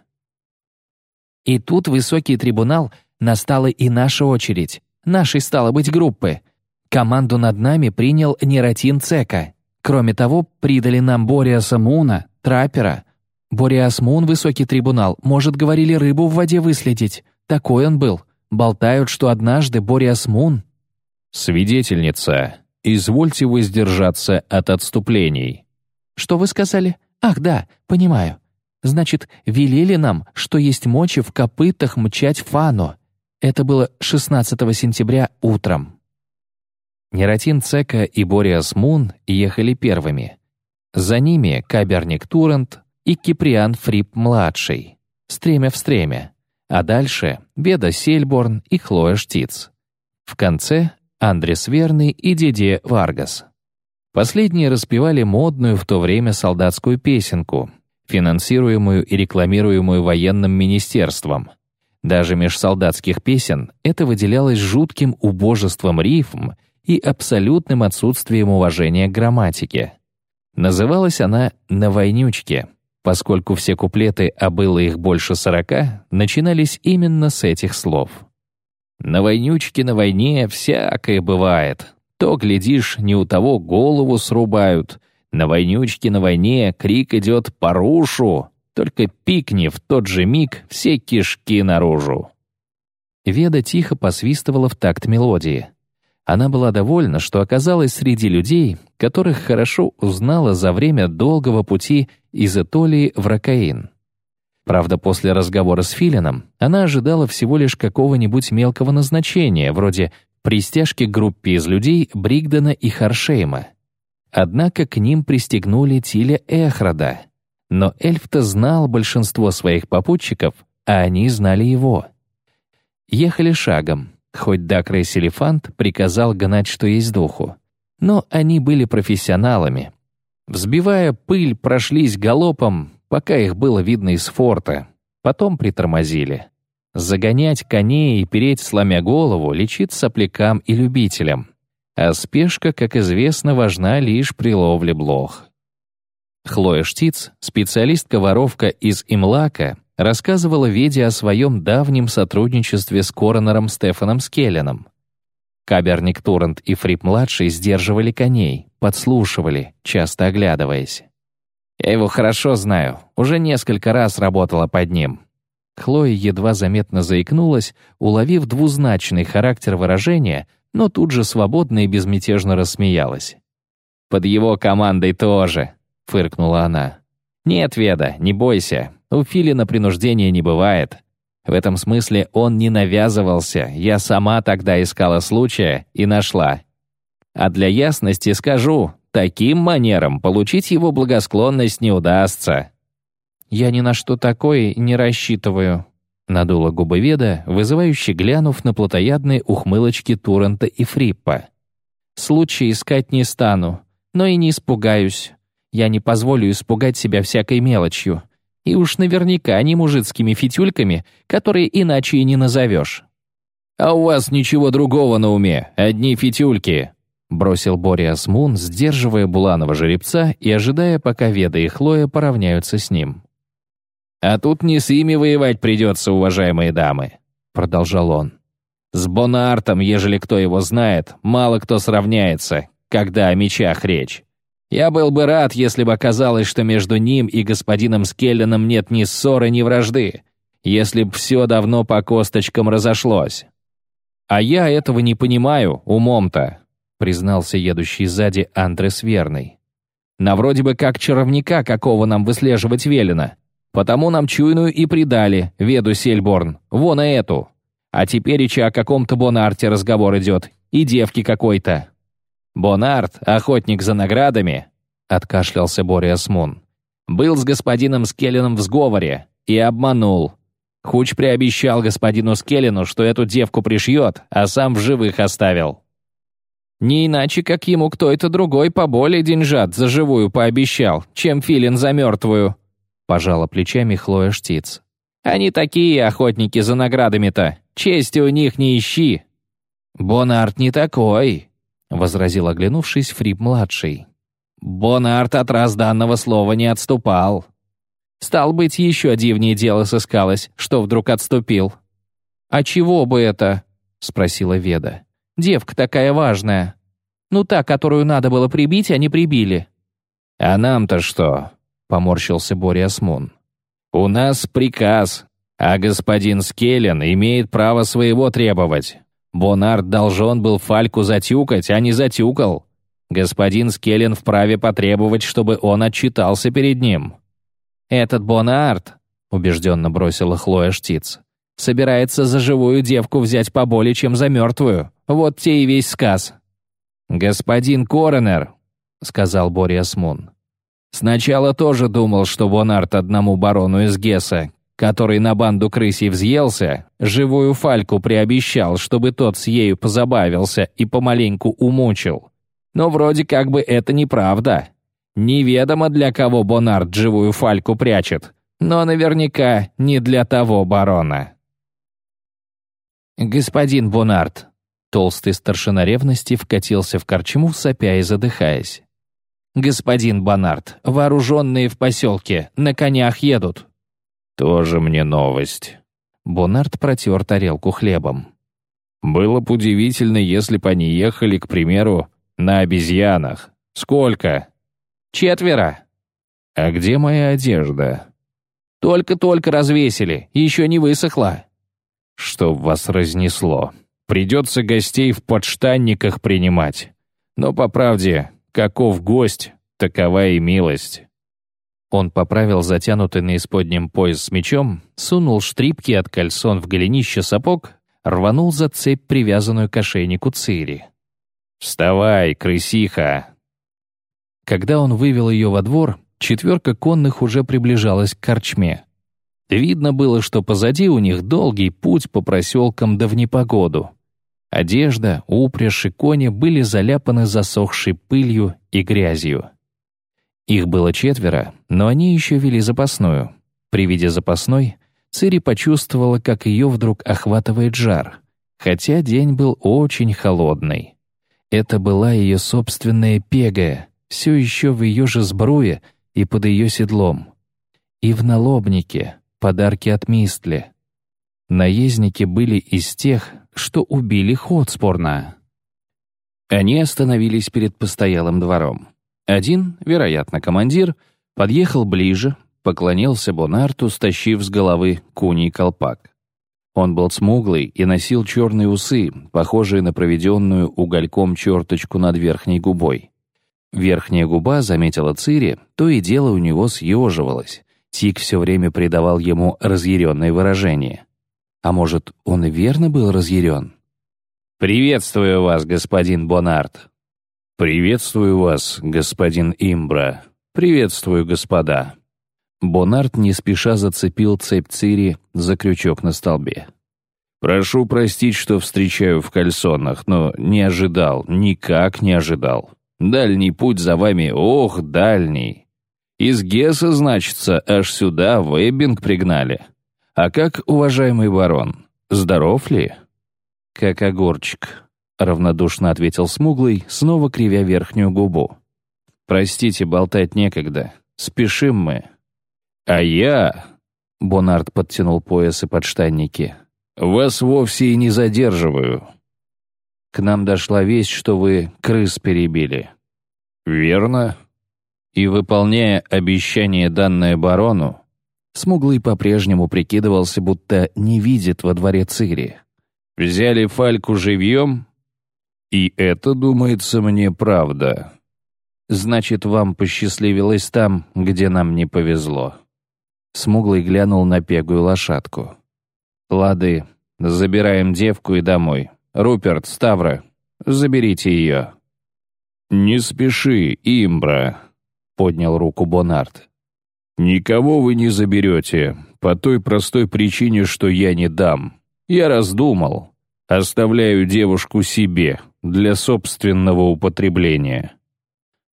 И тут высокий трибунал настала и наша очередь, нашей стало быть группы. Команду над нами принял Нератин Цека. Кроме того, придали нам Бориаса Муна, траппера. Бориас Мун, высокий трибунал, может, говорили, рыбу в воде выследить. Такой он был. Болтают, что однажды Бориас Мун... «Свидетельница, извольте воздержаться от отступлений». «Что вы сказали? Ах, да, понимаю. Значит, велели нам, что есть мочи в копытах мчать фану. Это было 16 сентября утром. Нератин Цека и Бориас Мун ехали первыми. За ними Каберник Турент и Киприан Фрип-младший, стремя в стремя. А дальше Беда Сельборн и Хлоя Штиц. В конце Андрес Верный и Диде Варгас. Последние распевали модную в то время солдатскую песенку, финансируемую и рекламируемую военным министерством. Даже меж солдатских песен это выделялось жутким убожеством рифм и абсолютным отсутствием уважения к грамматике. Называлась она «На войнючке», поскольку все куплеты, а было их больше сорока, начинались именно с этих слов. «На войнючке на войне всякое бывает. То, глядишь, не у того голову срубают, на войнючке на войне крик идет «Порушу!» Только пикни в тот же миг все кишки наружу. Веда тихо посвистывала в такт мелодии. Она была довольна, что оказалась среди людей, которых хорошо узнала за время долгого пути из Этолии в Ракаин. Правда, после разговора с Филином она ожидала всего лишь какого-нибудь мелкого назначения, вроде пристяжки к группе из людей Бригдена и Харшейма. Однако к ним пристегнули Тиля Эхрода. Но эльф-то знал большинство своих попутчиков, а они знали его. Ехали шагом, хоть Дакрей Селефант приказал гнать что есть духу. Но они были профессионалами. Взбивая пыль, прошлись галопом, пока их было видно из форта. Потом притормозили. Загонять коней и переть, сломя голову, лечит соплякам и любителям а спешка, как известно, важна лишь при ловле блох. Хлоя Штиц, специалистка-воровка из Имлака, рассказывала Веде о своем давнем сотрудничестве с коронером Стефаном Скелленом. Каберник Туррент и Фрип-младший сдерживали коней, подслушивали, часто оглядываясь. Я его хорошо знаю, уже несколько раз работала под ним». Хлоя едва заметно заикнулась, уловив двузначный характер выражения, но тут же свободно и безмятежно рассмеялась. «Под его командой тоже», — фыркнула она. «Нет, Веда, не бойся, у Филина принуждения не бывает. В этом смысле он не навязывался, я сама тогда искала случая и нашла. А для ясности скажу, таким манером получить его благосклонность не удастся. «Я ни на что такое не рассчитываю», — надула губы Веда, вызывающе глянув на плотоядные ухмылочки Туррента и Фриппа. «Случай искать не стану, но и не испугаюсь. Я не позволю испугать себя всякой мелочью. И уж наверняка не мужицкими фитюльками, которые иначе и не назовешь». «А у вас ничего другого на уме, одни фитюльки», бросил Бориас Мун, сдерживая Буланова жеребца и ожидая, пока Веда и Хлоя поравняются с ним. «А тут не с ими воевать придется, уважаемые дамы», продолжал он. «С Бонартом, ежели кто его знает, мало кто сравняется, когда о мечах речь. Я был бы рад, если бы оказалось, что между ним и господином Скелленом нет ни ссоры, ни вражды, если б все давно по косточкам разошлось. А я этого не понимаю умом-то, признался едущий сзади Андрес Верный. На вроде бы как чаровника, какого нам выслеживать велено. Потому нам чуйную и придали, веду Сельборн, вон и эту. А теперь и о каком-то Бонарте разговор идет, и девки какой-то. Бонарт, охотник за наградами, откашлялся Бориас Мун. Был с господином Скелленом в сговоре и обманул. Хуч приобещал господину Скеллену, что эту девку пришьет, а сам в живых оставил. Не иначе, как ему кто-то другой поболее деньжат за живую пообещал, чем филин за мертвую. Пожала плечами Хлоя Штиц. Они такие охотники за наградами-то. Чести у них не ищи. Бонарт не такой, возразил оглянувшись Фрип-младший. Бонарт от раз данного слова не отступал. Стал быть, еще дивнее дело сыскалось, что вдруг отступил. «А чего бы это?» — спросила Веда. «Девка такая важная. Ну та, которую надо было прибить, не прибили». «А нам-то что?» — поморщился Боря Осмун. «У нас приказ, а господин Скеллен имеет право своего требовать. Бонард должен был Фальку затюкать, а не затюкал. Господин Скеллен вправе потребовать, чтобы он отчитался перед ним». «Этот Бонард», — убежденно бросила Хлоя Штиц, «собирается за живую девку взять поболее, чем за мертвую. Вот те и весь сказ». «Господин Коронер», — сказал Бориас Мун, Сначала тоже думал, что Бонарт одному барону из Гесса, который на банду крысей взъелся, живую фальку приобещал, чтобы тот с ею позабавился и помаленьку умучил. Но вроде как бы это неправда. Неведомо для кого Бонарт живую фальку прячет, но наверняка не для того барона. «Господин Бонарт», толстый старшина ревности вкатился в корчму, сопя и задыхаясь. «Господин Бонарт, вооруженные в поселке, на конях едут». «Тоже мне новость». Бонарт протер тарелку хлебом. «Было бы удивительно, если бы они ехали, к примеру, на обезьянах. Сколько?» «Четверо». «А где моя одежда?» «Только-только развесили, еще не высохла». «Чтоб вас разнесло. Придется гостей в подштанниках принимать. Но, по правде, Каков гость, такова и милость. Он поправил затянутый на исподнем пояс с мечом, сунул штрипки от кальсон в голенище сапог, рванул за цепь, привязанную к ошейнику Цири. «Вставай, крысиха!» Когда он вывел ее во двор, четверка конных уже приближалась к корчме. Видно было, что позади у них долгий путь по проселкам да в непогоду. Одежда, упряжь и кони были заляпаны засохшей пылью и грязью. Их было четверо, но они еще вели запасную. При виде запасной Цири почувствовала, как ее вдруг охватывает жар, хотя день был очень холодный. Это была ее собственная пегая, все еще в ее же сбруе и под ее седлом. И в налобнике, подарки от Мистли. Наездники были из тех, что убили Хотспорна. Они остановились перед постоялым двором. Один, вероятно, командир, Подъехал ближе, поклонился Бонарту, стащив с головы куний колпак. Он был смуглый и носил черные усы, похожие на проведенную угольком черточку над верхней губой. Верхняя губа, заметила Цири, то и дело у него съеживалось. Тик все время придавал ему разъяренное выражение. А может, он и верно был разъярен? «Приветствую вас, господин Бонарт». «Приветствую вас, господин Имбра. Приветствую, господа». Бонарт не спеша зацепил цепь Цири за крючок на столбе. «Прошу простить, что встречаю в кальсонах, но не ожидал, никак не ожидал. Дальний путь за вами, ох, дальний. Из Гесса, значится, аж сюда в Эббинг пригнали. А как, уважаемый барон, здоров ли?» «Как огурчик», — равнодушно ответил Смуглый, снова кривя верхнюю губу. «Простите, болтать некогда. Спешим мы». «А я...» — Бонард подтянул пояс и подштанники. «Вас вовсе и не задерживаю. К нам дошла весть, что вы крыс перебили». «Верно». И, выполняя обещание, данное барону, Смуглый по-прежнему прикидывался, будто не видит во дворе Цири. «Взяли Фальку живьем?» «И это, думается мне, правда». «Значит, вам посчастливилось там, где нам не повезло». Смуглый глянул на пегую лошадку. «Лады, забираем девку и домой. Руперт, Ставра, заберите ее». «Не спеши, Имбра», — поднял руку Бонард. «Никого вы не заберете, по той простой причине, что я не дам. Я раздумал. Оставляю девушку себе, для собственного употребления».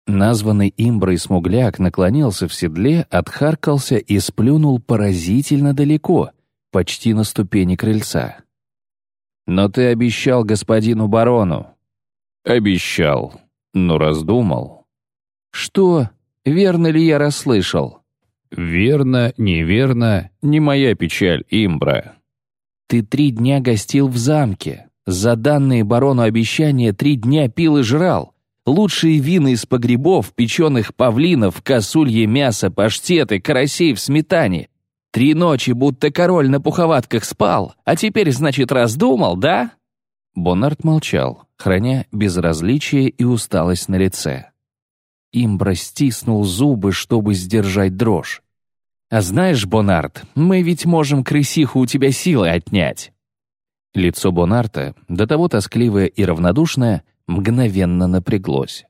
Названный имброй смугляк наклонился в седле, отхаркался и сплюнул поразительно далеко, почти на ступени крыльца. «Но ты обещал господину барону». «Обещал, но раздумал». «Что? Верно ли я расслышал?» «Верно, неверно, не моя печаль, имбра». «Ты три дня гостил в замке. За данные барону обещания три дня пил и жрал. Лучшие вина из погребов, печеных павлинов, косулье мясо, паштеты, карасей в сметане. Три ночи, будто король на пуховатках спал, а теперь, значит, раздумал, да?» Бонарт молчал, храня безразличие и усталость на лице. Имбра стиснул зубы, чтобы сдержать дрожь. «А знаешь, Бонарт, мы ведь можем крысиху у тебя силы отнять». Лицо Бонарта, до того тоскливое и равнодушное, мгновенно напряглось.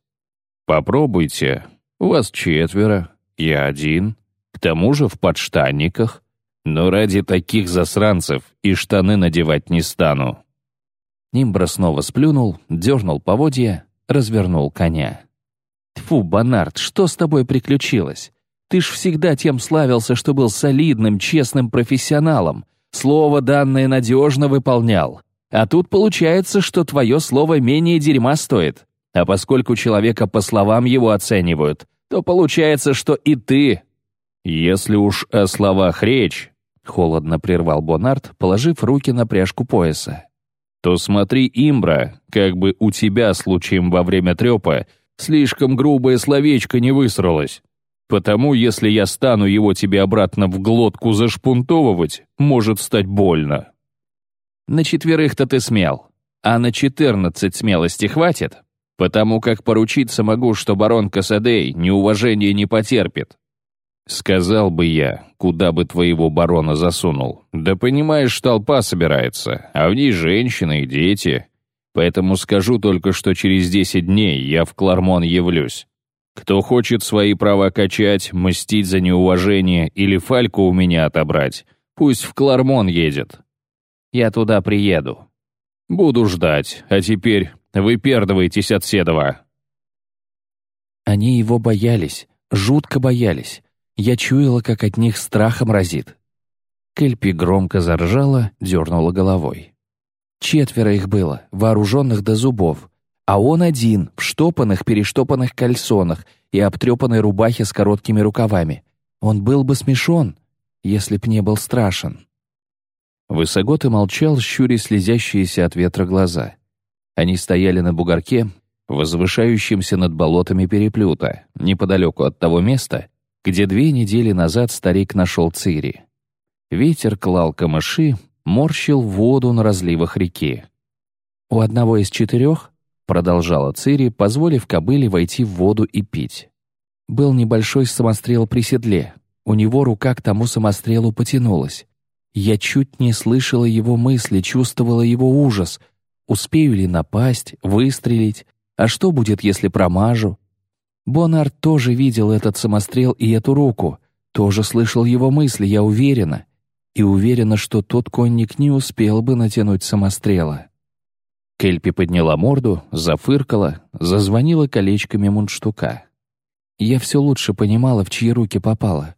«Попробуйте. Вас четверо, я один, к тому же в подштанниках. Но ради таких засранцев и штаны надевать не стану». Нимбра снова сплюнул, дернул поводья, развернул коня. «Тьфу, Бонард, что с тобой приключилось? Ты ж всегда тем славился, что был солидным, честным профессионалом. Слово данное надежно выполнял. А тут получается, что твое слово менее дерьма стоит. А поскольку человека по словам его оценивают, то получается, что и ты. Если уж о словах речь, холодно прервал Бонард, положив руки на пряжку пояса. То смотри, имбра, как бы у тебя случаем во время трепа слишком грубое словечко не высралось. Потому, если я стану его тебе обратно в глотку зашпунтовывать, может стать больно. На четверых-то ты смел, а на четырнадцать смелости хватит, потому как поручиться могу, что барон Касадей неуважения не потерпит. Сказал бы я, куда бы твоего барона засунул. Да понимаешь, толпа собирается, а в ней женщины и дети. Поэтому скажу только, что через десять дней я в Клармон явлюсь. Кто хочет свои права качать, мстить за неуважение или фальку у меня отобрать, пусть в Клармон едет. Я туда приеду. Буду ждать, а теперь выпердывайтесь от Седова». Они его боялись, жутко боялись. Я чуяла, как от них страхом разит. Кельпи громко заржала, дернула головой. Четверо их было, вооруженных до зубов, а он один, в штопанных-перештопанных кальсонах и обтрепанной рубахе с короткими рукавами. Он был бы смешон, если б не был страшен. Высогот и молчал, щуря слезящиеся от ветра глаза. Они стояли на бугорке, возвышающемся над болотами переплюта, неподалеку от того места, где две недели назад старик нашел Цири. Ветер клал камыши, морщил воду на разливах реки. У одного из четырех, продолжала Цири, позволив кобыле войти в воду и пить. Был небольшой самострел при седле. У него рука к тому самострелу потянулась. Я чуть не слышала его мысли, чувствовала его ужас. Успею ли напасть, выстрелить? А что будет, если промажу? Бонард тоже видел этот самострел и эту руку. Тоже слышал его мысли, я уверена. И уверена, что тот конник не успел бы натянуть самострела. Кельпи подняла морду, зафыркала, зазвонила колечками мундштука. Я все лучше понимала, в чьи руки попала.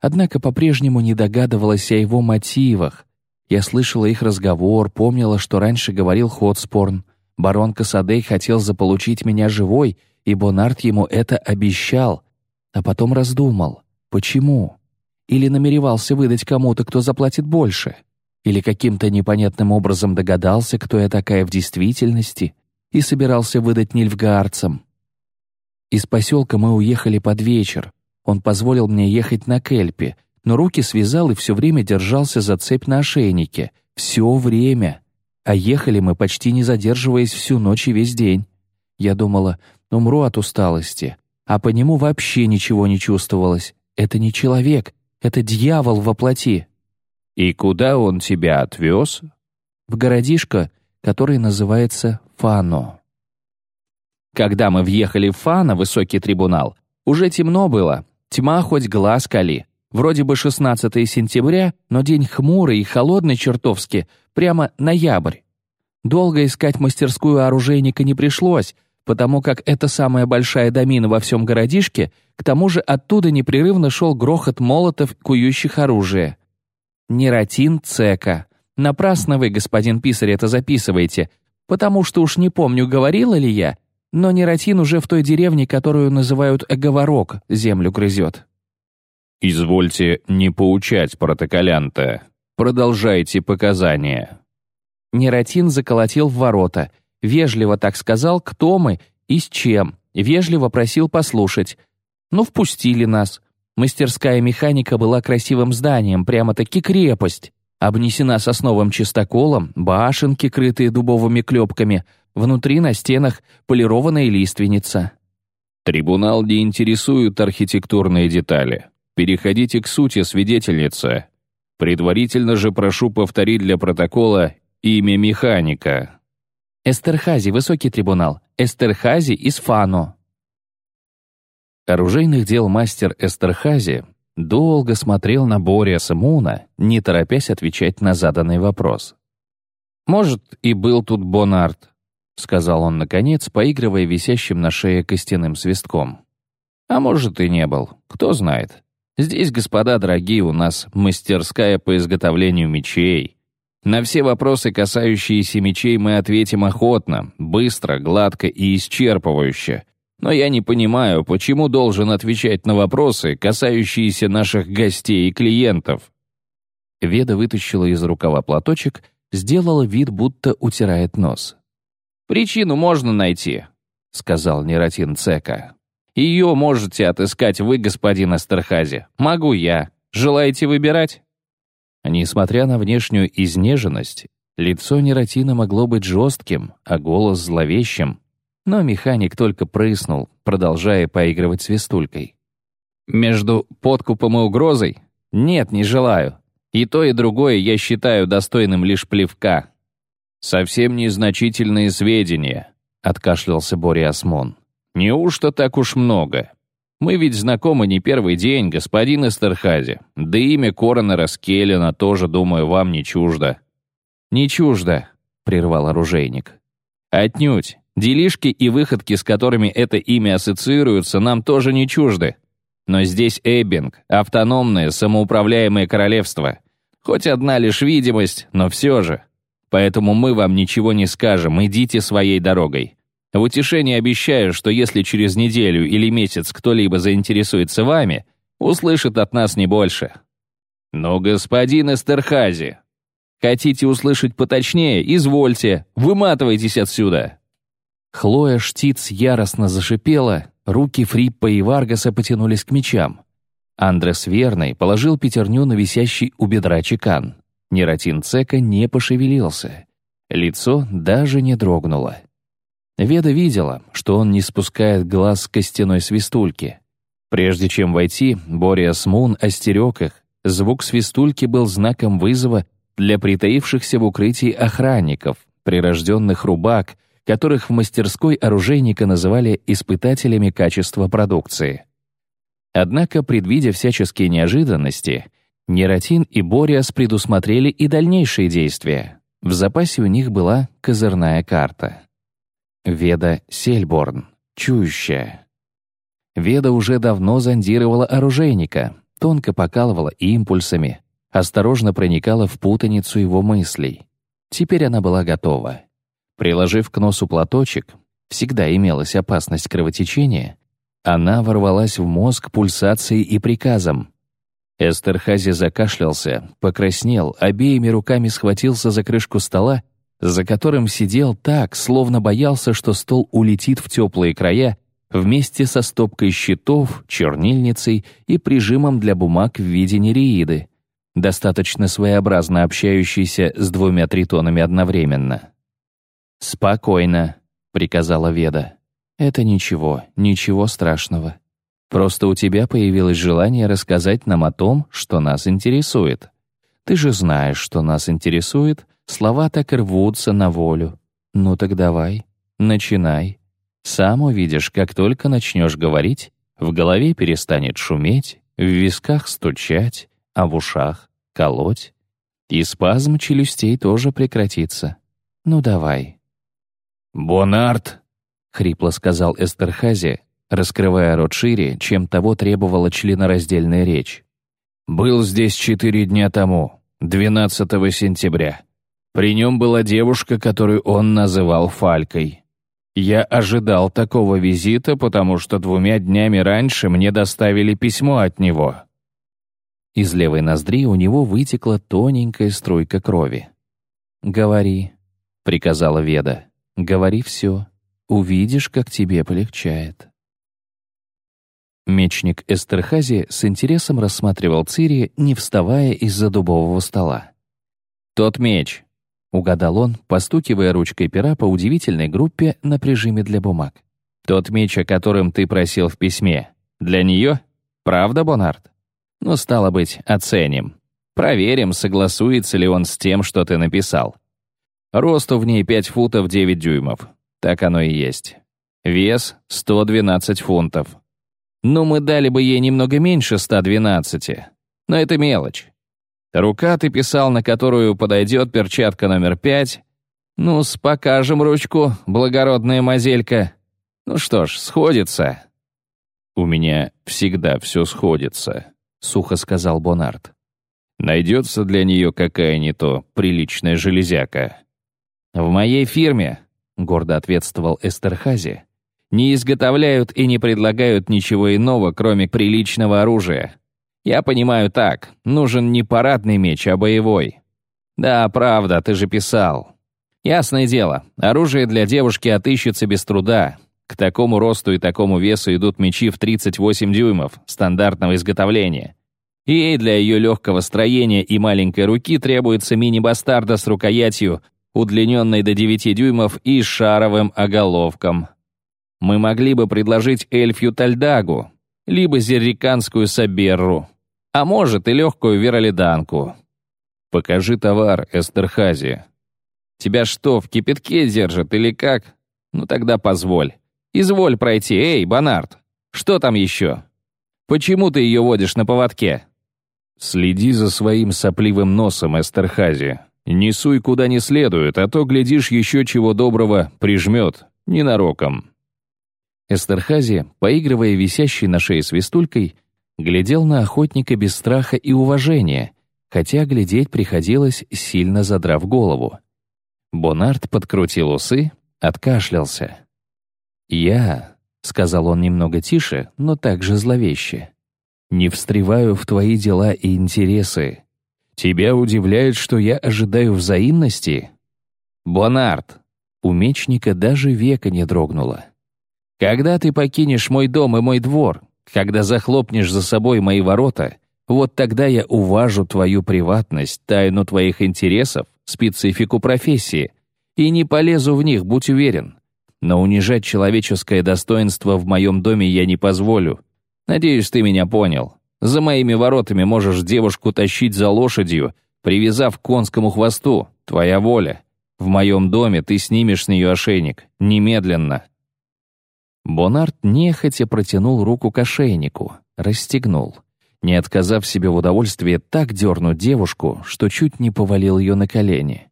Однако по-прежнему не догадывалась о его мотивах. Я слышала их разговор, помнила, что раньше говорил Хотспорн. Барон Касадей хотел заполучить меня живой, и Бонарт ему это обещал. А потом раздумал. Почему? Или намеревался выдать кому-то, кто заплатит больше? Или каким-то непонятным образом догадался, кто я такая в действительности, и собирался выдать нильфгаарцам? Из поселка мы уехали под вечер. Он позволил мне ехать на Кельпе, но руки связал и все время держался за цепь на ошейнике. Все время. А ехали мы, почти не задерживаясь всю ночь и весь день. Я думала, умру от усталости. А по нему вообще ничего не чувствовалось. Это не человек, это дьявол во плоти. «И куда он тебя отвез?» «В городишко, который называется Фано». Когда мы въехали в Фано, высокий трибунал, уже темно было, тьма хоть глаз кали. Вроде бы 16 сентября, но день хмурый и холодный чертовски, прямо ноябрь. Долго искать мастерскую оружейника не пришлось, потому как эта самая большая домина во всем городишке, к тому же оттуда непрерывно шел грохот молотов, кующих оружие. Нератин Цека. Напрасно вы, господин писарь, это записываете, потому что уж не помню, говорила ли я, но Нератин уже в той деревне, которую называют Оговорок, землю грызет. «Извольте не поучать протоколянта. Продолжайте показания». Нератин заколотил в ворота, вежливо так сказал, кто мы и с чем, вежливо просил послушать. Ну, впустили нас. Мастерская механика была красивым зданием, прямо-таки крепость. Обнесена сосновым чистоколом, башенки, крытые дубовыми клепками, Внутри на стенах полированная лиственница. Трибунал не интересует архитектурные детали. Переходите к сути, свидетельница. Предварительно же прошу повторить для протокола имя механика. Эстерхази, высокий трибунал. Эстерхази из Фано. Оружейных дел мастер Эстерхази долго смотрел на Бориаса Муна, не торопясь отвечать на заданный вопрос. Может, и был тут Бонарт, — сказал он наконец, поигрывая висящим на шее костяным свистком. «А может, и не был. Кто знает. Здесь, господа дорогие, у нас мастерская по изготовлению мечей. На все вопросы, касающиеся мечей, мы ответим охотно, быстро, гладко и исчерпывающе. Но я не понимаю, почему должен отвечать на вопросы, касающиеся наших гостей и клиентов». Веда вытащила из рукава платочек, сделала вид, будто утирает нос. «Причину можно найти», — сказал Нератин Цека. «Ее можете отыскать вы, господин Астерхази. Могу я. Желаете выбирать?» Несмотря на внешнюю изнеженность, лицо Нератина могло быть жестким, а голос зловещим, но механик только прыснул, продолжая поигрывать свистулькой. «Между подкупом и угрозой? Нет, не желаю. И то, и другое я считаю достойным лишь плевка. «Совсем незначительные сведения», — откашлялся Боря Осмон. «Неужто так уж много? Мы ведь знакомы не первый день, господин Эстерхази. Да имя Коронера Скеллена тоже, думаю, вам не чуждо». «Не чуждо», — прервал оружейник. «Отнюдь. Делишки и выходки, с которыми это имя ассоциируются, нам тоже не чужды. Но здесь Эббинг, автономное, самоуправляемое королевство. Хоть одна лишь видимость, но все же. Поэтому мы вам ничего не скажем, идите своей дорогой. В утешение обещаю, что если через неделю или месяц кто-либо заинтересуется вами, услышит от нас не больше. Но, господин Эстерхази, хотите услышать поточнее, извольте, выматывайтесь отсюда. Хлоя Штиц яростно зашипела, руки Фриппа и Варгаса потянулись к мечам. Андрес Верный положил пятерню на висящий у бедра чекан. Нератин Цека не пошевелился. Лицо даже не дрогнуло. Веда видела, что он не спускает глаз с костяной свистульки. Прежде чем войти, Бориас Мун остерег их. Звук свистульки был знаком вызова для притаившихся в укрытии охранников, прирожденных рубак, которых в мастерской оружейника называли испытателями качества продукции. Однако, предвидя всяческие неожиданности, Нератин и Бориас предусмотрели и дальнейшие действия. В запасе у них была козырная карта. Веда Сельборн, чующая. Веда уже давно зондировала оружейника, тонко покалывала импульсами, осторожно проникала в путаницу его мыслей. Теперь она была готова. Приложив к носу платочек, всегда имелась опасность кровотечения, она ворвалась в мозг пульсацией и приказом. Эстерхази закашлялся, покраснел, обеими руками схватился за крышку стола за которым сидел так, словно боялся, что стол улетит в теплые края вместе со стопкой щитов, чернильницей и прижимом для бумаг в виде нереиды, достаточно своеобразно общающейся с двумя тритонами одновременно. «Спокойно», — приказала Веда. «Это ничего, ничего страшного. Просто у тебя появилось желание рассказать нам о том, что нас интересует. Ты же знаешь, что нас интересует, Слова так и рвутся на волю. Ну так давай, начинай. Сам увидишь, как только начнешь говорить, в голове перестанет шуметь, в висках стучать, а в ушах колоть. И спазм челюстей тоже прекратится. Ну давай. «Бонарт!» — хрипло сказал Эстерхази, раскрывая рот шире, чем того требовала членораздельная речь. «Был здесь четыре дня тому, 12 сентября. При нем была девушка, которую он называл Фалькой. Я ожидал такого визита, потому что двумя днями раньше мне доставили письмо от него. Из левой ноздри у него вытекла тоненькая струйка крови. «Говори», — приказала Веда, — «говори все. Увидишь, как тебе полегчает». Мечник Эстерхази с интересом рассматривал Цири, не вставая из-за дубового стола. «Тот меч, Угадал он, постукивая ручкой пера по удивительной группе на прижиме для бумаг. «Тот меч, о котором ты просил в письме. Для нее? Правда, Бонард? Ну, стало быть, оценим. Проверим, согласуется ли он с тем, что ты написал. Росту в ней 5 футов 9 дюймов. Так оно и есть. Вес — 112 фунтов. Ну, мы дали бы ей немного меньше 112, но это мелочь. Рука ты писал, на которую подойдет перчатка номер пять. Ну-с, покажем ручку, благородная мазелька. Ну что ж, сходится. У меня всегда все сходится, сухо сказал Бонард. Найдется для нее какая не то приличная железяка. В моей фирме, гордо ответствовал Эстерхази, не изготовляют и не предлагают ничего иного, кроме приличного оружия. Я понимаю так, нужен не парадный меч, а боевой. Да, правда, ты же писал. Ясное дело, оружие для девушки отыщется без труда. К такому росту и такому весу идут мечи в 38 дюймов, стандартного изготовления. И ей для ее легкого строения и маленькой руки требуется мини-бастарда с рукоятью, удлиненной до 9 дюймов и шаровым оголовком. Мы могли бы предложить эльфью Тальдагу, либо зерриканскую Саберру, а может и легкую веролиданку. Покажи товар, Эстерхази. Тебя что, в кипятке держат или как? Ну тогда позволь. Изволь пройти, эй, Бонард. Что там еще? Почему ты ее водишь на поводке? Следи за своим сопливым носом, Эстерхази. Не суй куда не следует, а то, глядишь, еще чего доброго прижмет. Ненароком. Эстерхази, поигрывая висящей на шее свистулькой, глядел на охотника без страха и уважения, хотя глядеть приходилось, сильно задрав голову. Бонард подкрутил усы, откашлялся. «Я», — сказал он немного тише, но также зловеще, «не встреваю в твои дела и интересы. Тебя удивляет, что я ожидаю взаимности?» «Бонард», — у мечника даже века не дрогнуло. «Когда ты покинешь мой дом и мой двор, Когда захлопнешь за собой мои ворота, вот тогда я уважу твою приватность, тайну твоих интересов, специфику профессии, и не полезу в них, будь уверен. Но унижать человеческое достоинство в моем доме я не позволю. Надеюсь, ты меня понял. За моими воротами можешь девушку тащить за лошадью, привязав к конскому хвосту. Твоя воля. В моем доме ты снимешь с нее ошейник. Немедленно». Бонарт нехотя протянул руку к ошейнику, расстегнул. Не отказав себе в удовольствии так дернуть девушку, что чуть не повалил ее на колени.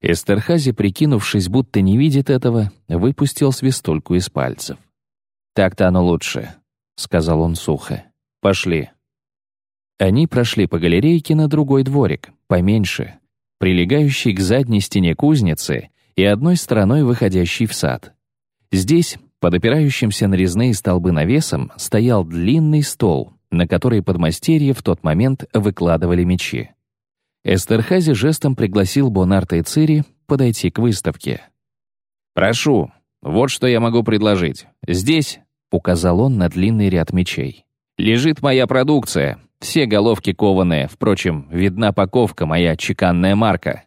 Эстерхази, прикинувшись, будто не видит этого, выпустил свистульку из пальцев. «Так-то оно лучше», — сказал он сухо. «Пошли». Они прошли по галерейке на другой дворик, поменьше, прилегающий к задней стене кузницы и одной стороной выходящий в сад. Здесь, под опирающимся на резные столбы навесом, стоял длинный стол, на который подмастерье в тот момент выкладывали мечи. Эстерхази жестом пригласил Бонарта и Цири подойти к выставке. «Прошу, вот что я могу предложить. Здесь», — указал он на длинный ряд мечей, «лежит моя продукция, все головки кованые, впрочем, видна паковка, моя чеканная марка.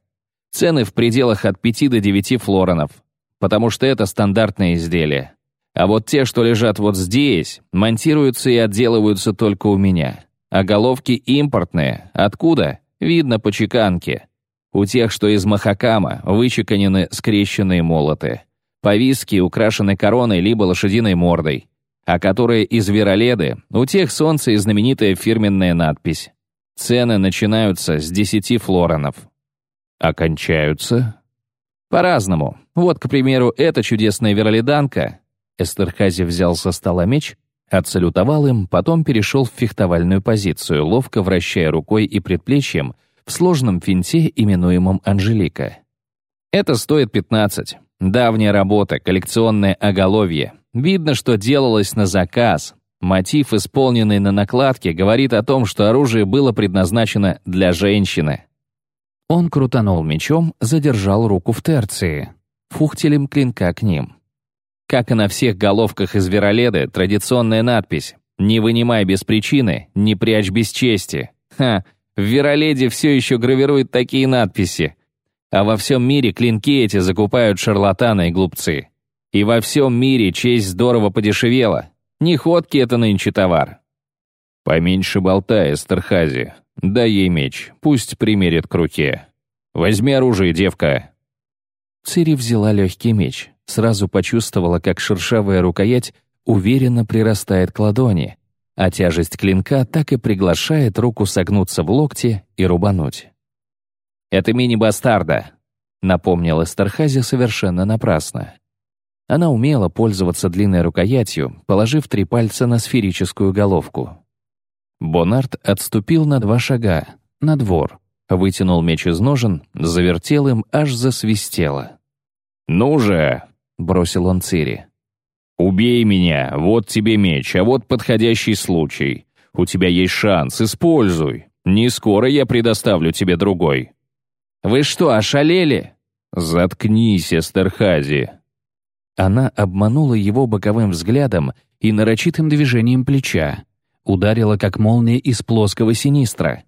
Цены в пределах от 5 до 9 флоронов, потому что это стандартные изделия. А вот те, что лежат вот здесь, монтируются и отделываются только у меня. А головки импортные. Откуда? Видно по чеканке. У тех, что из Махакама, вычеканены скрещенные молоты. Повиски украшены короной либо лошадиной мордой а которые из Вероледы, у тех солнце и знаменитая фирменная надпись. Цены начинаются с 10 флоронов. Окончаются? По-разному. Вот, к примеру, эта чудесная вероледанка. Эстерхази взял со стола меч, отсалютовал им, потом перешел в фехтовальную позицию, ловко вращая рукой и предплечьем в сложном финте, именуемом Анжелика. Это стоит 15. Давняя работа, коллекционное оголовье, Видно, что делалось на заказ. Мотив, исполненный на накладке, говорит о том, что оружие было предназначено для женщины. Он крутанул мечом, задержал руку в терции, фухтелем клинка к ним. Как и на всех головках из Вероледы, традиционная надпись «Не вынимай без причины, не прячь без чести». Ха, в Вероледе все еще гравируют такие надписи. А во всем мире клинки эти закупают шарлатаны и глупцы. И во всем мире честь здорово подешевела. Не ходки это нынче товар. Поменьше болтай, Эстерхази. Дай ей меч, пусть примерит к руке. Возьми оружие, девка. Цири взяла легкий меч, сразу почувствовала, как шершавая рукоять уверенно прирастает к ладони, а тяжесть клинка так и приглашает руку согнуться в локте и рубануть. «Это мини-бастарда», — напомнил Эстерхази совершенно напрасно. Она умела пользоваться длинной рукоятью, положив три пальца на сферическую головку. Бонарт отступил на два шага, на двор, вытянул меч из ножен, завертел им, аж засвистело. «Ну же!» — бросил он Цири. «Убей меня, вот тебе меч, а вот подходящий случай. У тебя есть шанс, используй. Не скоро я предоставлю тебе другой». «Вы что, ошалели?» «Заткнись, Эстерхази», она обманула его боковым взглядом и нарочитым движением плеча, ударила как молния из плоского синистра.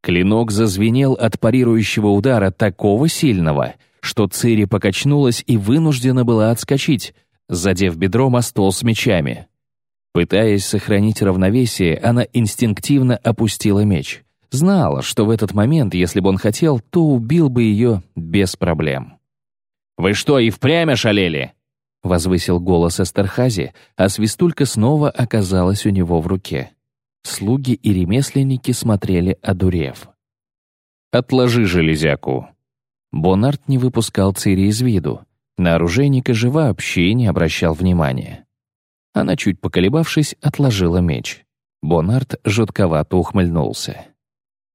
Клинок зазвенел от парирующего удара такого сильного, что Цири покачнулась и вынуждена была отскочить, задев бедром о стол с мечами. Пытаясь сохранить равновесие, она инстинктивно опустила меч. Знала, что в этот момент, если бы он хотел, то убил бы ее без проблем. «Вы что, и впрямь ошалели?» Возвысил голос Эстерхази, а свистулька снова оказалась у него в руке. Слуги и ремесленники смотрели, одурев. «Отложи железяку». Бонарт не выпускал Цири из виду. На оружейника же вообще не обращал внимания. Она, чуть поколебавшись, отложила меч. Бонарт жутковато ухмыльнулся.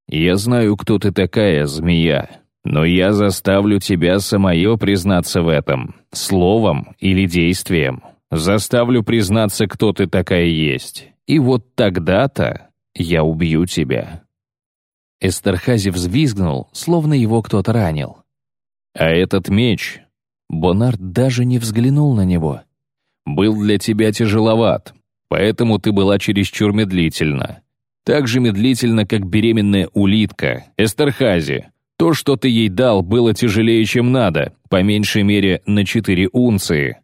«Я знаю, кто ты такая, змея. Но я заставлю тебя самое признаться в этом, словом или действием. Заставлю признаться, кто ты такая есть. И вот тогда-то я убью тебя». Эстерхази взвизгнул, словно его кто-то ранил. «А этот меч...» Бонард даже не взглянул на него. «Был для тебя тяжеловат. поэтому ты была чересчур медлительна. Так же медлительно, как беременная улитка, Эстерхази. То, что ты ей дал, было тяжелее, чем надо, по меньшей мере на четыре унции».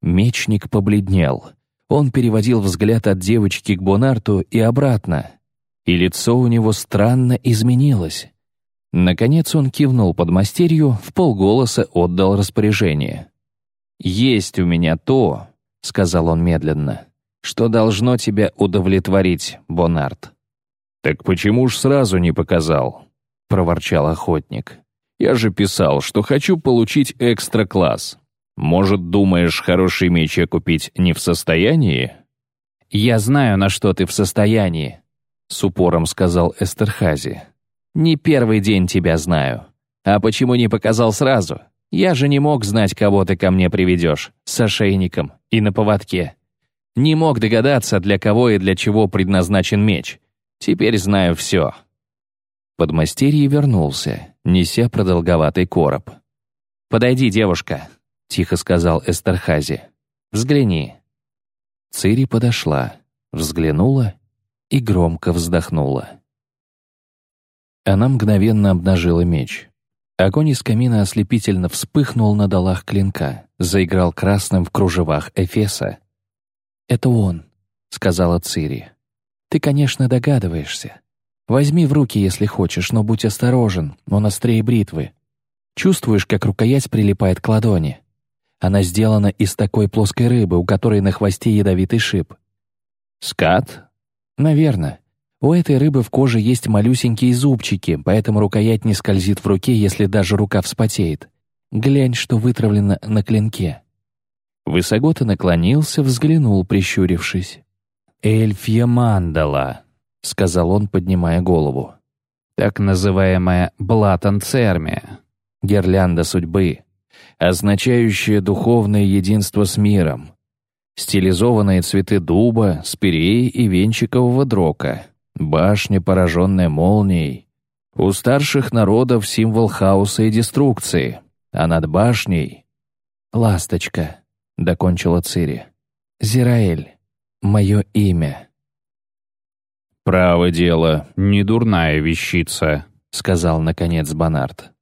Мечник побледнел. Он переводил взгляд от девочки к Бонарту и обратно. И лицо у него странно изменилось. Наконец он кивнул под мастерью, в полголоса отдал распоряжение. «Есть у меня то», — сказал он медленно, «что должно тебя удовлетворить, Бонарт». «Так почему ж сразу не показал?» — проворчал охотник. «Я же писал, что хочу получить экстра-класс. Может, думаешь, хороший меч я купить не в состоянии?» «Я знаю, на что ты в состоянии», — с упором сказал Эстерхази. Не первый день тебя знаю. А почему не показал сразу? Я же не мог знать, кого ты ко мне приведешь, с ошейником и на поводке. Не мог догадаться, для кого и для чего предназначен меч. Теперь знаю все». Подмастерье вернулся, неся продолговатый короб. «Подойди, девушка», — тихо сказал Эстерхази. «Взгляни». Цири подошла, взглянула и громко вздохнула. Она мгновенно обнажила меч. Огонь из камина ослепительно вспыхнул на долах клинка, заиграл красным в кружевах Эфеса. «Это он», — сказала Цири. «Ты, конечно, догадываешься. Возьми в руки, если хочешь, но будь осторожен, он острее бритвы. Чувствуешь, как рукоять прилипает к ладони. Она сделана из такой плоской рыбы, у которой на хвосте ядовитый шип». «Скат?» «Наверное. У этой рыбы в коже есть малюсенькие зубчики, поэтому рукоять не скользит в руке, если даже рука вспотеет. Глянь, что вытравлено на клинке». Высогота наклонился, взглянул, прищурившись. «Эльфья мандала», — сказал он, поднимая голову. «Так называемая блатанцермия, гирлянда судьбы, означающая духовное единство с миром, стилизованные цветы дуба, спиреи и венчикового дрока, Башня, пораженная молнией. У старших народов символ хаоса и деструкции, а над башней — ласточка, — докончила Цири. Зираэль, мое имя. «Право дело, не дурная вещица», — сказал, наконец, Бонарт.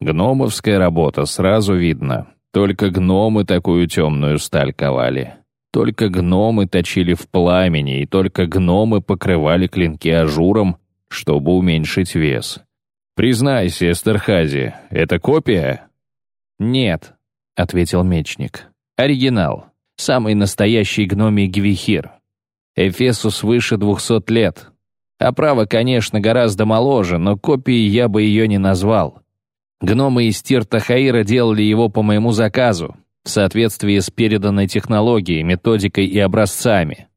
«Гномовская работа, сразу видно. Только гномы такую темную сталь ковали. Только гномы точили в пламени, и только гномы покрывали клинки ажуром, чтобы уменьшить вес. «Признайся, Эстерхази, это копия?» «Нет», — ответил мечник. «Оригинал. Самый настоящий гномий Гвихир. Эфесу свыше двухсот лет. Оправа, конечно, гораздо моложе, но копией я бы ее не назвал. Гномы из Тиртахаира делали его по моему заказу, в соответствии с переданной технологией, методикой и образцами.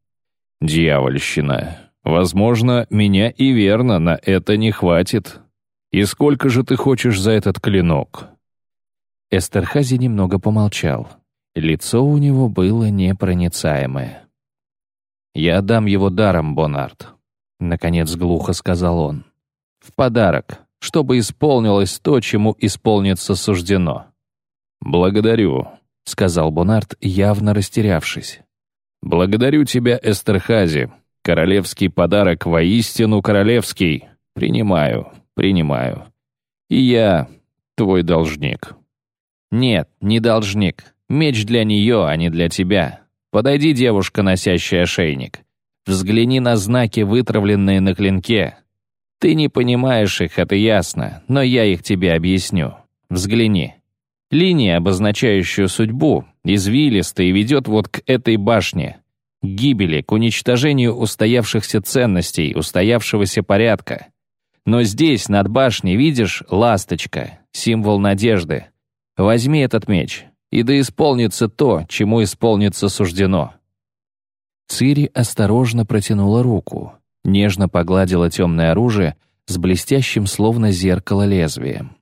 Дьявольщина. Возможно, меня и верно на это не хватит. И сколько же ты хочешь за этот клинок? Эстерхази немного помолчал. Лицо у него было непроницаемое. «Я дам его даром, Бонард», — наконец глухо сказал он. «В подарок, чтобы исполнилось то, чему исполниться суждено». «Благодарю», — сказал Бонарт, явно растерявшись. «Благодарю тебя, Эстерхази. Королевский подарок воистину королевский. Принимаю, принимаю. И я твой должник». «Нет, не должник. Меч для нее, а не для тебя. Подойди, девушка, носящая ошейник. Взгляни на знаки, вытравленные на клинке. Ты не понимаешь их, это ясно, но я их тебе объясню. Взгляни». Линия, обозначающая судьбу, извилистая и ведет вот к этой башне, к гибели, к уничтожению устоявшихся ценностей, устоявшегося порядка. Но здесь, над башней, видишь, ласточка, символ надежды. Возьми этот меч, и да исполнится то, чему исполнится суждено». Цири осторожно протянула руку, нежно погладила темное оружие с блестящим словно зеркало лезвием.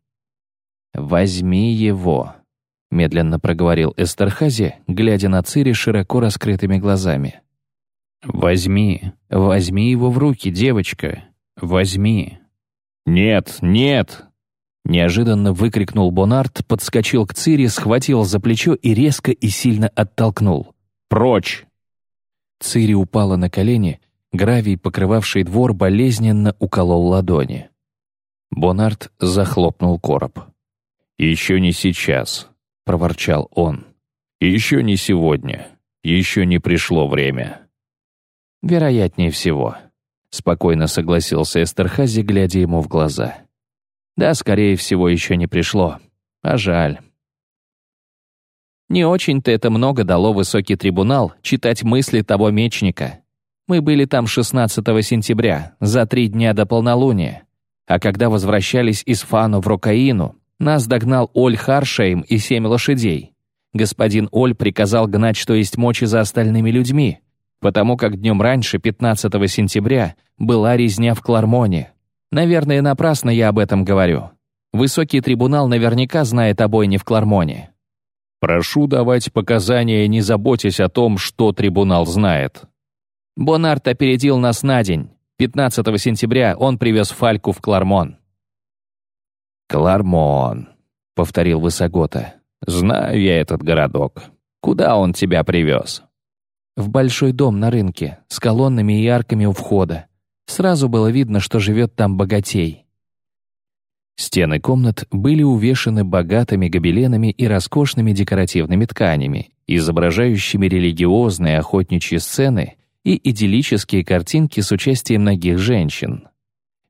«Возьми его», — медленно проговорил Эстерхази, глядя на Цири широко раскрытыми глазами. «Возьми, возьми его в руки, девочка, возьми». «Нет, нет!» Неожиданно выкрикнул Бонарт, подскочил к Цири, схватил за плечо и резко и сильно оттолкнул. «Прочь!» Цири упала на колени, гравий, покрывавший двор, болезненно уколол ладони. Бонарт захлопнул короб. «Еще не сейчас», — проворчал он. «Еще не сегодня. Еще не пришло время». «Вероятнее всего», — спокойно согласился Эстерхази, глядя ему в глаза. «Да, скорее всего, еще не пришло. А жаль». Не очень-то это много дало высокий трибунал читать мысли того мечника. Мы были там 16 сентября, за три дня до полнолуния. А когда возвращались из Фану в Рокаину, нас догнал Оль Харшейм и семь лошадей. Господин Оль приказал гнать что есть мочи за остальными людьми, потому как днем раньше, 15 сентября, была резня в Клармоне. Наверное, напрасно я об этом говорю. Высокий трибунал наверняка знает о бойне в Клармоне. Прошу давать показания, не заботясь о том, что трибунал знает. Бонарт опередил нас на день. 15 сентября он привез Фальку в Клармон. «Клармон», — повторил Высогота. «Знаю я этот городок. Куда он тебя привез?» «В большой дом на рынке, с колоннами и арками у входа. Сразу было видно, что живет там богатей. Стены комнат были увешаны богатыми гобеленами и роскошными декоративными тканями, изображающими религиозные охотничьи сцены и идиллические картинки с участием многих женщин.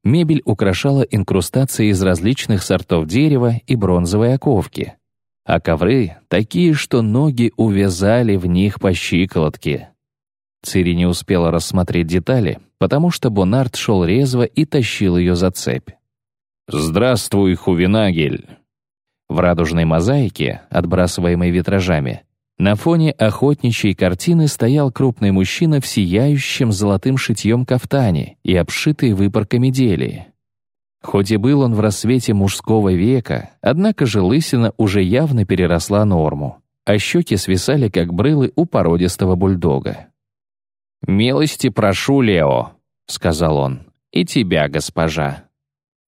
Мебель украшала инкрустации из различных сортов дерева и бронзовой оковки, а ковры — такие, что ноги увязали в них по щиколотке. Цири не успела рассмотреть детали, потому что Бонард шел резво и тащил ее за цепь. «Здравствуй, Хувинагель!» В радужной мозаике, отбрасываемой витражами, на фоне охотничьей картины стоял крупный мужчина в сияющем золотым шитьем кафтане и обшитой выпорками делии. Хоть и был он в рассвете мужского века, однако же лысина уже явно переросла норму, а щеки свисали, как брылы у породистого бульдога. «Милости прошу, Лео», — сказал он, — «и тебя, госпожа».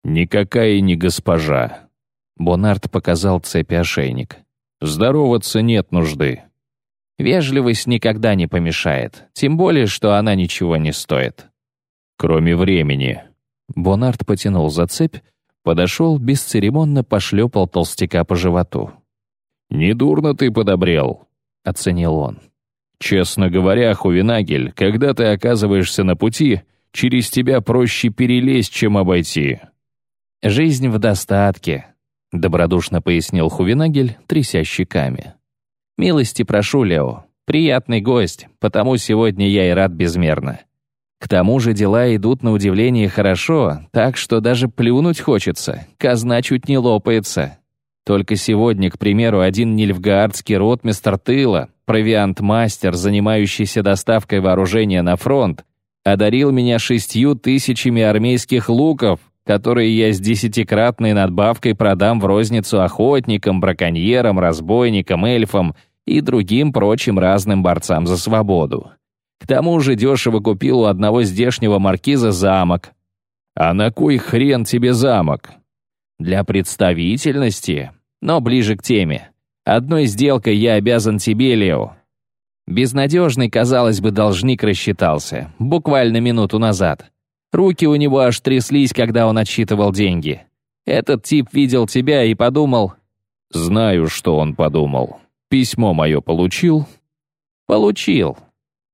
«Никакая не госпожа». Бонард показал цепи ошейник. «Здороваться нет нужды». Вежливость никогда не помешает, тем более, что она ничего не стоит. Кроме времени. Бонард потянул за цепь, подошел, бесцеремонно пошлепал толстяка по животу. «Недурно ты подобрел», — оценил он. «Честно говоря, Хувинагель, когда ты оказываешься на пути, через тебя проще перелезть, чем обойти. «Жизнь в достатке», — добродушно пояснил Хувинагель, тряся щеками. «Милости прошу, Лео. Приятный гость, потому сегодня я и рад безмерно. К тому же дела идут на удивление хорошо, так что даже плюнуть хочется, казна чуть не лопается. Только сегодня, к примеру, один нильфгаардский ротмистр тыла, провиант-мастер, занимающийся доставкой вооружения на фронт, одарил меня шестью тысячами армейских луков, которые я с десятикратной надбавкой продам в розницу охотникам, браконьерам, разбойникам, эльфам и другим прочим разным борцам за свободу. К тому же дешево купил у одного здешнего маркиза замок. А на кой хрен тебе замок? Для представительности, но ближе к теме. Одной сделкой я обязан тебе, Лео. Безнадежный, казалось бы, должник рассчитался, буквально минуту назад. Руки у него аж тряслись, когда он отсчитывал деньги. Этот тип видел тебя и подумал... Знаю, что он подумал. Письмо мое получил? Получил.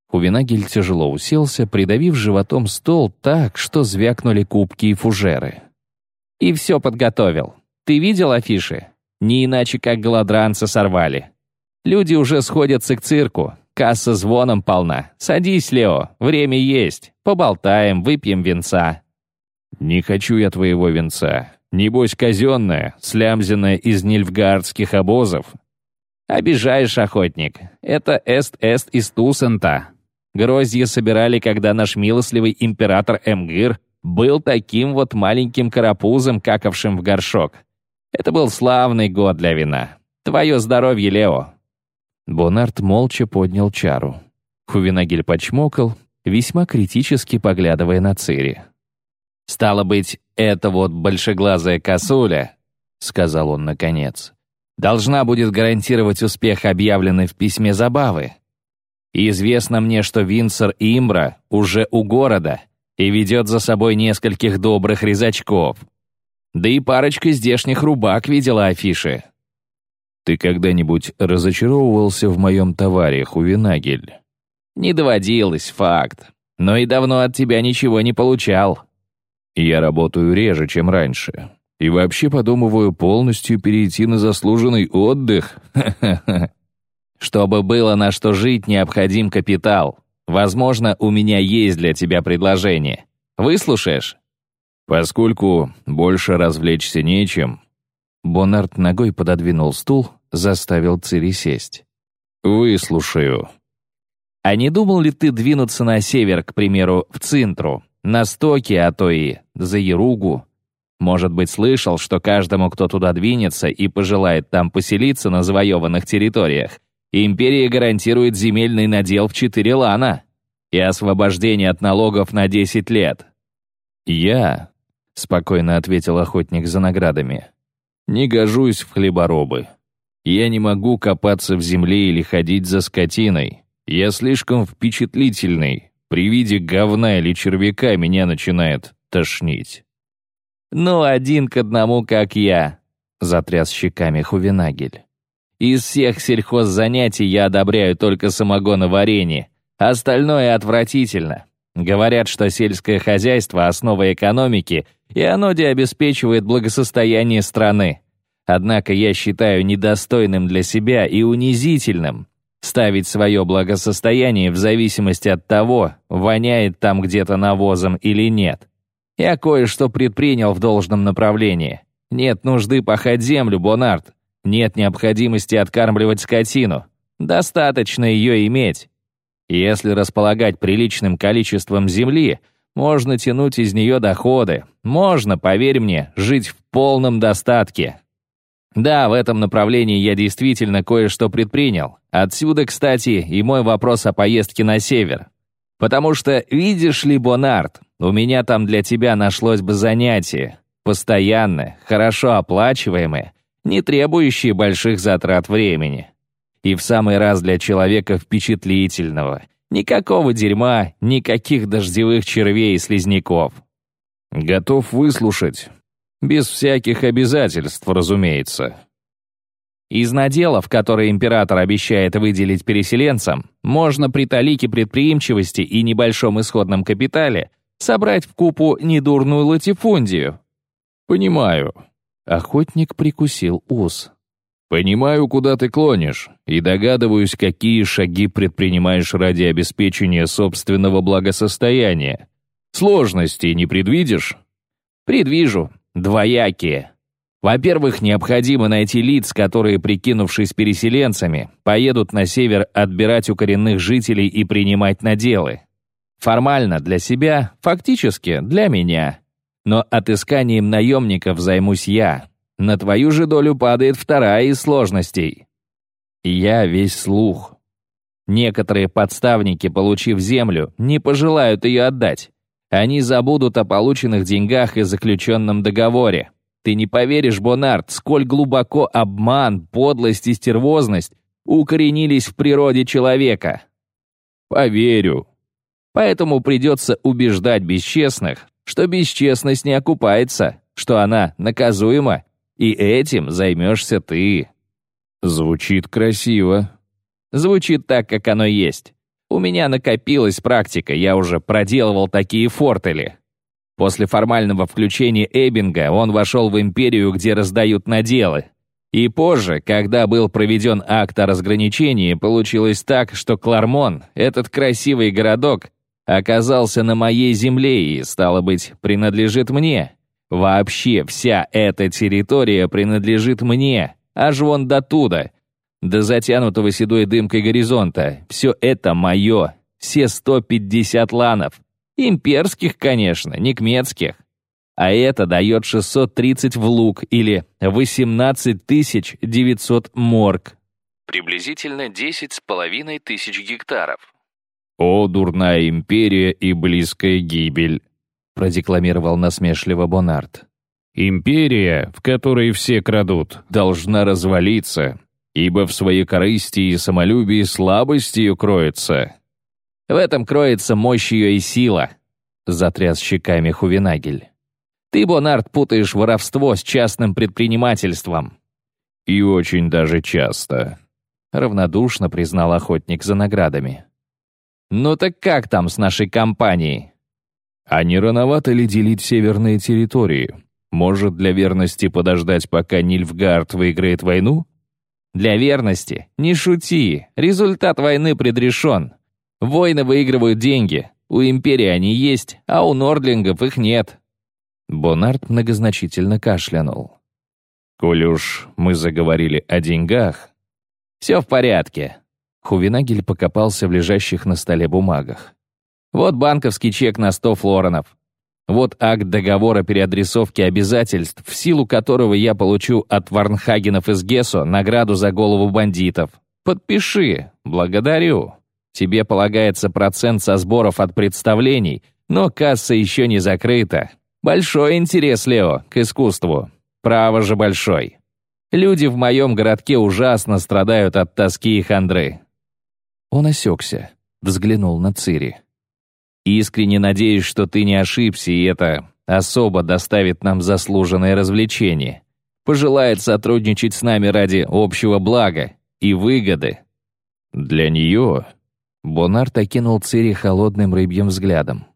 Хувинагель тяжело уселся, придавив животом стол так, что звякнули кубки и фужеры. И все подготовил. Ты видел афиши? Не иначе, как голодранца сорвали. Люди уже сходятся к цирку, Касса звоном полна. Садись, Лео, время есть. Поболтаем, выпьем винца». «Не хочу я твоего винца. Небось, казенное, слямзенное из нильфгардских обозов». «Обижаешь, охотник. Это эст-эст из Туссента. Гроздья собирали, когда наш милостливый император Эмгыр был таким вот маленьким карапузом, какавшим в горшок. Это был славный год для вина. Твое здоровье, Лео. Бонарт молча поднял чару. Хувинагель почмокал, весьма критически поглядывая на Цири. «Стало быть, это вот большеглазая косуля», — сказал он наконец, «должна будет гарантировать успех объявленной в письме забавы. Известно мне, что Винсор Имбра уже у города и ведет за собой нескольких добрых резачков. Да и парочка здешних рубак видела афиши. Ты когда-нибудь разочаровывался в моем товаре, Хувенагель? Не доводилось, факт. Но и давно от тебя ничего не получал. Я работаю реже, чем раньше. И вообще подумываю полностью перейти на заслуженный отдых. Чтобы было на что жить, необходим капитал. Возможно, у меня есть для тебя предложение. Выслушаешь? Поскольку больше развлечься нечем, Бонарт ногой пододвинул стул, заставил Цири сесть. «Выслушаю». «А не думал ли ты двинуться на север, к примеру, в Цинтру, на Стоки, а то и за Яругу? Может быть, слышал, что каждому, кто туда двинется и пожелает там поселиться на завоеванных территориях, империя гарантирует земельный надел в четыре лана и освобождение от налогов на 10 лет». «Я», — спокойно ответил охотник за наградами, не гожусь в хлеборобы. Я не могу копаться в земле или ходить за скотиной. Я слишком впечатлительный. При виде говна или червяка меня начинает тошнить. «Ну, один к одному, как я», — затряс щеками Хувенагель. «Из всех сельхоззанятий я одобряю только самогоноварение. Остальное отвратительно. Говорят, что сельское хозяйство — основа экономики, и оно обеспечивает благосостояние страны. Однако я считаю недостойным для себя и унизительным ставить свое благосостояние в зависимости от того, воняет там где-то навозом или нет. Я кое-что предпринял в должном направлении. Нет нужды пахать землю, Бонард. Нет необходимости откармливать скотину. Достаточно ее иметь. Если располагать приличным количеством земли, можно тянуть из нее доходы. Можно, поверь мне, жить в полном достатке. Да, в этом направлении я действительно кое-что предпринял. Отсюда, кстати, и мой вопрос о поездке на север. Потому что, видишь ли, Бонард, у меня там для тебя нашлось бы занятие. Постоянное, хорошо оплачиваемое, не требующее больших затрат времени. И в самый раз для человека впечатлительного. Никакого дерьма, никаких дождевых червей и слизняков. Готов выслушать. Без всяких обязательств, разумеется. Из наделов, которые император обещает выделить переселенцам, можно при талике предприимчивости и небольшом исходном капитале собрать в купу недурную латифундию. Понимаю. Охотник прикусил ус. Понимаю, куда ты клонишь, и догадываюсь, какие шаги предпринимаешь ради обеспечения собственного благосостояния. Сложностей не предвидишь? Предвижу, двоякие. Во-первых, необходимо найти лиц, которые, прикинувшись переселенцами, поедут на север отбирать у коренных жителей и принимать наделы. Формально для себя, фактически для меня. Но отысканием наемников займусь я. На твою же долю падает вторая из сложностей. Я весь слух. Некоторые подставники, получив землю, не пожелают ее отдать. Они забудут о полученных деньгах и заключенном договоре. Ты не поверишь, Бонард, сколь глубоко обман, подлость и стервозность укоренились в природе человека. Поверю. Поэтому придется убеждать бесчестных, что бесчестность не окупается, что она наказуема, и этим займешься ты. Звучит красиво. Звучит так, как оно есть. У меня накопилась практика, я уже проделывал такие фортели. После формального включения Эббинга он вошел в империю, где раздают наделы. И позже, когда был проведен акт о разграничении, получилось так, что Клармон, этот красивый городок, оказался на моей земле и, стало быть, принадлежит мне. Вообще вся эта территория принадлежит мне, аж вон до туда, до затянутого седой дымкой горизонта. Все это мое. Все 150 ланов. Имперских, конечно, не кметских. А это дает 630 в лук или 18 900 морг. Приблизительно 10 с половиной тысяч гектаров. «О, дурная империя и близкая гибель!» Продекламировал насмешливо Бонард. «Империя, в которой все крадут, должна развалиться, ибо в своей корысти и самолюбии слабость ее кроется». «В этом кроется мощь ее и сила», — затряс щеками Хувенагель. «Ты, Бонард, путаешь воровство с частным предпринимательством». «И очень даже часто», — равнодушно признал охотник за наградами. «Ну так как там с нашей компанией?» «А не рановато ли делить северные территории? Может, для верности подождать, пока Нильфгард выиграет войну?» «Для верности? Не шути. Результат войны предрешен. Войны выигрывают деньги. У Империи они есть, а у Нордлингов их нет». Бонард многозначительно кашлянул. «Коль уж мы заговорили о деньгах, «Все в порядке». Хувенагель покопался в лежащих на столе бумагах. «Вот банковский чек на сто флоронов. Вот акт договора переадресовки обязательств, в силу которого я получу от Варнхагенов из Гессо награду за голову бандитов. Подпиши. Благодарю. Тебе полагается процент со сборов от представлений, но касса еще не закрыта. Большой интерес, Лео, к искусству. Право же большой. Люди в моем городке ужасно страдают от тоски и хандры». Он осекся, взглянул на Цири. «Искренне надеюсь, что ты не ошибся, и это особо доставит нам заслуженное развлечение. Пожелает сотрудничать с нами ради общего блага и выгоды». «Для нее...» Бонарт окинул Цири холодным рыбьим взглядом.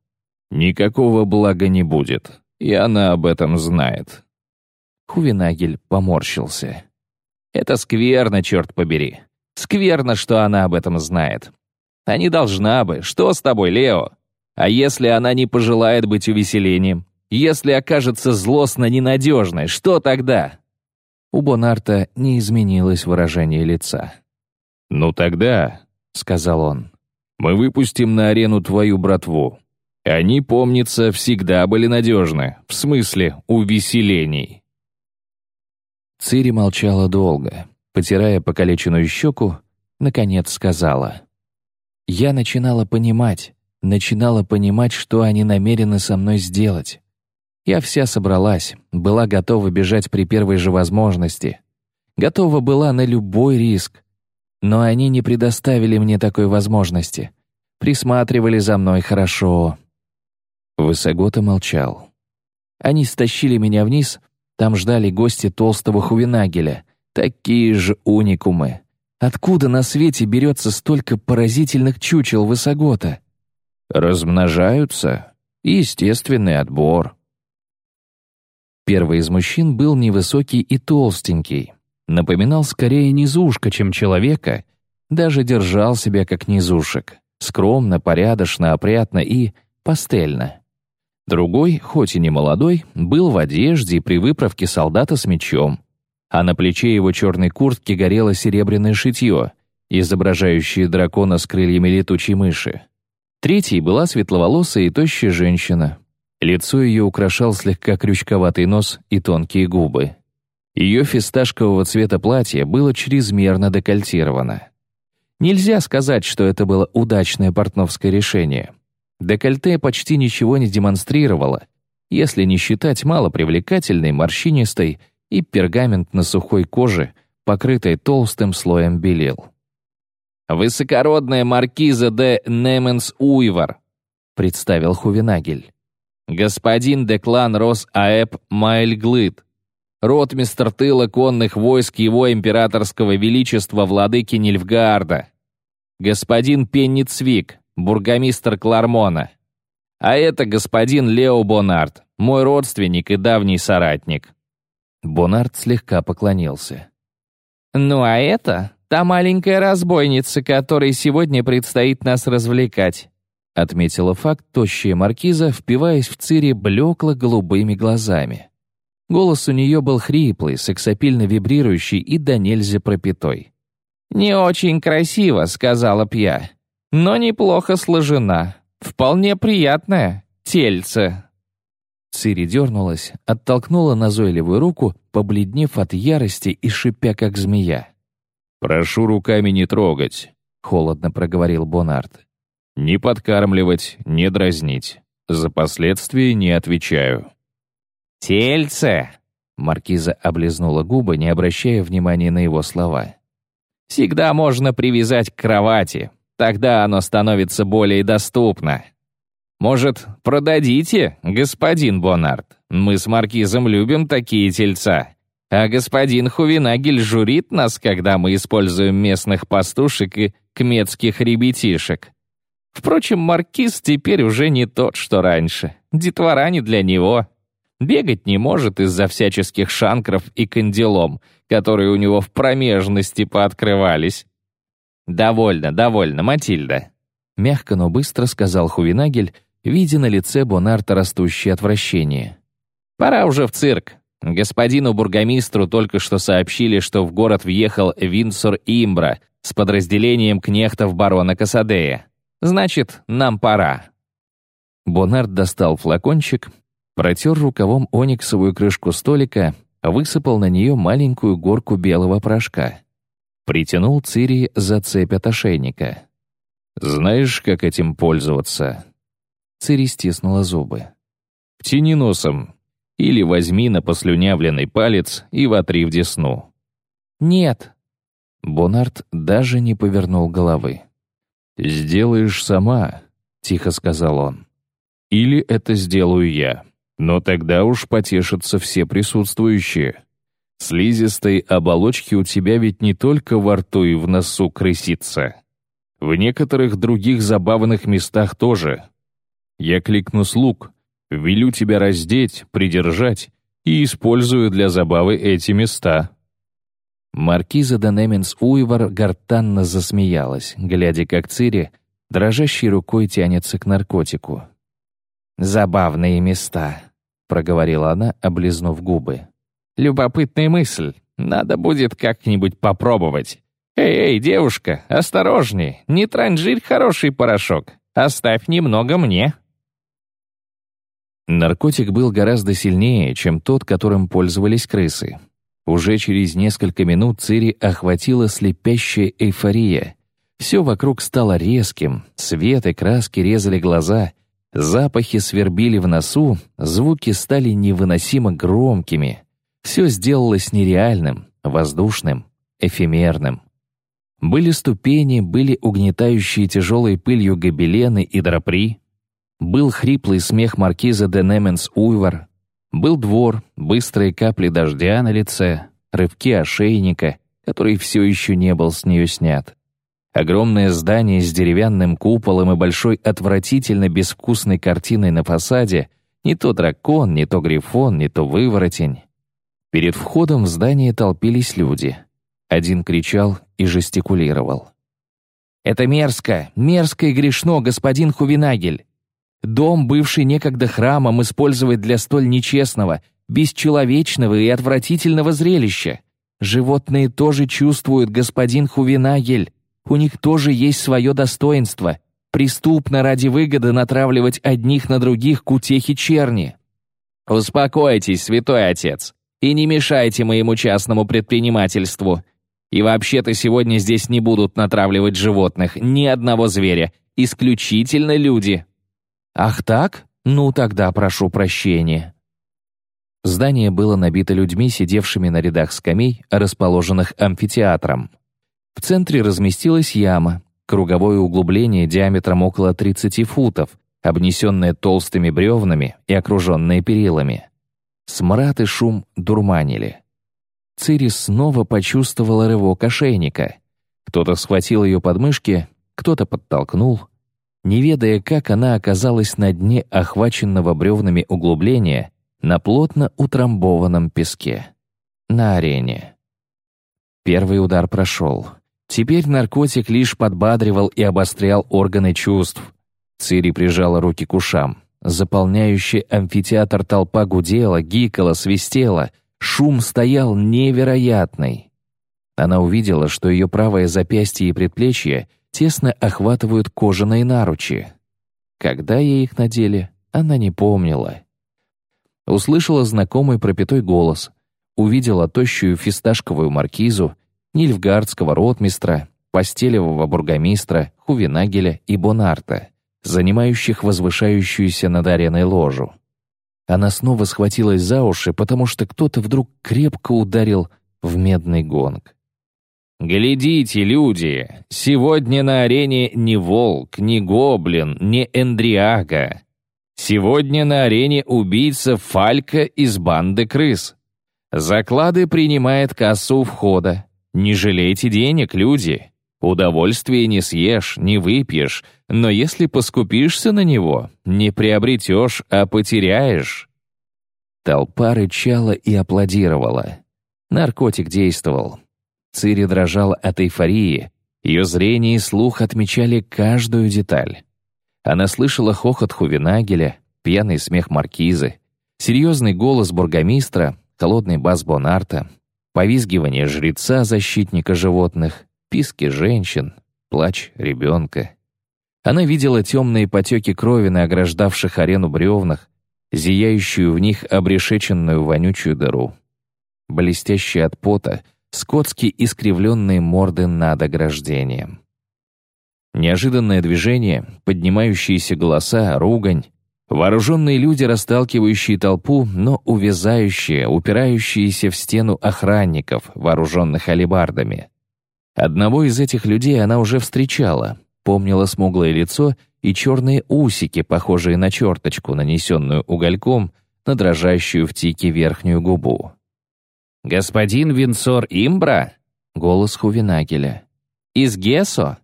«Никакого блага не будет, и она об этом знает. Хувенагель поморщился. «Это скверно, черт побери. Скверно, что она об этом знает. А не должна бы. Что с тобой, Лео? А если она не пожелает быть увеселением? Если окажется злостно ненадежной, что тогда?» У Бонарта не изменилось выражение лица. «Ну тогда», — сказал он, — «мы выпустим на арену твою братву. Они, помнится, всегда были надежны, в смысле увеселений». Цири молчала долго, потирая покалеченную щеку, наконец сказала. «Я начинала понимать, начинала понимать, что они намерены со мной сделать. Я вся собралась, была готова бежать при первой же возможности. Готова была на любой риск. Но они не предоставили мне такой возможности. Присматривали за мной хорошо». Высогота молчал. Они стащили меня вниз, там ждали гости толстого Хувенагеля, такие же уникумы. Откуда на свете берется столько поразительных чучел высогота? Размножаются. Естественный отбор. Первый из мужчин был невысокий и толстенький. Напоминал скорее низушка, чем человека. Даже держал себя как низушек. Скромно, порядочно, опрятно и пастельно. Другой, хоть и не молодой, был в одежде и при выправке солдата с мечом, а на плече его черной куртки горело серебряное шитье, изображающее дракона с крыльями летучей мыши. Третьей была светловолосая и тощая женщина. Лицо ее украшал слегка крючковатый нос и тонкие губы. Ее фисташкового цвета платье было чрезмерно декольтировано. Нельзя сказать, что это было удачное портновское решение. Декольте почти ничего не демонстрировало, если не считать малопривлекательной, морщинистой и пергаментно-сухой кожи, покрытой толстым слоем белил. «Высокородная маркиза де Неменс Уйвар», — представил Хувенагель. «Господин Деклан Рос Аэп Майльглыт, ротмистр тыла конных войск его императорского величества владыки Нильфгаарда. Господин Пенницвик, бургомистр Клармона. А это господин Лео Бонард, мой родственник и давний соратник». Бонард слегка поклонился. «Ну а это та маленькая разбойница, которой сегодня предстоит нас развлекать», отметила факт тощая маркиза, впиваясь в Цири блекло-голубыми глазами. Голос у нее был хриплый, сексапильно вибрирующий и до нельзя пропитой. «Не очень красиво», — сказала Пья но неплохо сложена. Вполне приятная тельце». Цири дернулась, оттолкнула назойливую руку, побледнев от ярости и шипя, как змея. «Прошу руками не трогать», — холодно проговорил Бонард. «Не подкармливать, не дразнить. За последствия не отвечаю». «Тельце!» — маркиза облизнула губы, не обращая внимания на его слова. Всегда можно привязать к кровати. Тогда оно становится более доступно. Может, продадите, господин Бонард? Мы с Маркизом любим такие тельца. А господин Хувинагель журит нас, когда мы используем местных пастушек и кметских ребятишек. Впрочем, Маркиз теперь уже не тот, что раньше. Детвора не для него. Бегать не может из-за всяческих шанкров и кандилом, которые у него в промежности пооткрывались. «Довольно, довольно, Матильда», — мягко, но быстро сказал Хувинагель, видя на лице Бонарта растущее отвращение. «Пора уже в цирк. Господину бургомистру только что сообщили, что в город въехал Винсор Имбра с подразделением кнехтов барона Касадея. Значит, нам пора». Бонард достал флакончик, протер рукавом ониксовую крышку столика, высыпал на нее маленькую горку белого порошка. Притянул Цири за цепь от ошейника. «Знаешь, как этим пользоваться?» Цири стиснула зубы. «Втяни носом. Или возьми на послюнявленный палец и вотри в десну». «Нет». Бонард даже не повернул головы. «Сделаешь сама», — тихо сказал он. «Или это сделаю я. Но тогда уж потешатся все присутствующие. Слизистой оболочки у тебя ведь не только во рту и в носу крысится. В некоторых других забавных местах тоже. Я кликну слуг, велю тебя раздеть, придержать и использую для забавы эти места». Маркиза Денеменс Уйвар гортанно засмеялась, глядя, как Цири дрожащей рукой тянется к наркотику. «Забавные места», — проговорила она, облизнув губы. «Любопытная мысль. Надо будет как-нибудь попробовать. Эй, эй, девушка, осторожней, не транжирь хороший порошок. Оставь немного мне». Наркотик был гораздо сильнее, чем тот, которым пользовались крысы. Уже через несколько минут Цири охватила слепящая эйфория. Все вокруг стало резким, свет и краски резали глаза, запахи свербили в носу, звуки стали невыносимо громкими. Все сделалось нереальным, воздушным, эфемерным. Были ступени, были угнетающие тяжелой пылью гобелены и драпри. Был хриплый смех маркиза де Неменс Уйвар, был двор, быстрые капли дождя на лице, рывки ошейника, который все еще не был с нее снят. Огромное здание с деревянным куполом и большой отвратительно безвкусной картиной на фасаде, не то дракон, не то грифон, не то выворотень. Перед входом в здание толпились люди. Один кричал и жестикулировал. «Это мерзко, мерзко и грешно, господин Хувинагель! Дом, бывший некогда храмом, использовать для столь нечестного, бесчеловечного и отвратительного зрелища. Животные тоже чувствуют, господин Хувинагель. У них тоже есть свое достоинство. Преступно ради выгоды натравливать одних на других к утехе черни. Успокойтесь, святой отец, и не мешайте моему частному предпринимательству. И вообще-то сегодня здесь не будут натравливать животных, ни одного зверя, исключительно люди. «Ах так? Ну тогда прошу прощения». Здание было набито людьми, сидевшими на рядах скамей, расположенных амфитеатром. В центре разместилась яма, круговое углубление диаметром около 30 футов, обнесенное толстыми бревнами и окруженное перилами. Смрад и шум дурманили. Цирис снова почувствовала рывок ошейника. Кто-то схватил ее подмышки, кто-то подтолкнул — не ведая, как она оказалась на дне охваченного бревнами углубления на плотно утрамбованном песке. На арене. Первый удар прошел. Теперь наркотик лишь подбадривал и обострял органы чувств. Цири прижала руки к ушам. Заполняющий амфитеатр толпа гудела, гикала, свистела. Шум стоял невероятный. Она увидела, что ее правое запястье и предплечье тесно охватывают кожаные наручи. Когда ей их надели, она не помнила. Услышала знакомый пропитой голос, увидела тощую фисташковую маркизу, нильфгардского ротмистра, постелевого бургомистра, Хувенагеля и Бонарта, занимающих возвышающуюся над ареной ложу. Она снова схватилась за уши, потому что кто-то вдруг крепко ударил в медный гонг. Глядите, люди, сегодня на арене не волк, не гоблин, не эндриага. Сегодня на арене убийца Фалька из банды крыс. Заклады принимает кассу входа. Не жалейте денег, люди. Удовольствие не съешь, не выпьешь, но если поскупишься на него, не приобретешь, а потеряешь. Толпа рычала и аплодировала. Наркотик действовал. Цири дрожала от эйфории, ее зрение и слух отмечали каждую деталь. Она слышала хохот Хувенагеля, пьяный смех маркизы, серьезный голос бургомистра, холодный бас Бонарта, повизгивание жреца, защитника животных, писки женщин, плач ребенка. Она видела темные потеки крови на ограждавших арену бревнах, зияющую в них обрешеченную вонючую дыру. Блестящие от пота — скотски искривленные морды над ограждением. Неожиданное движение, поднимающиеся голоса, ругань, вооруженные люди, расталкивающие толпу, но увязающие, упирающиеся в стену охранников, вооруженных алебардами. Одного из этих людей она уже встречала, помнила смуглое лицо и черные усики, похожие на черточку, нанесенную угольком на дрожащую в тике верхнюю губу. «Господин Винсор Имбра?» — голос Хувенагеля. «Из Гесо?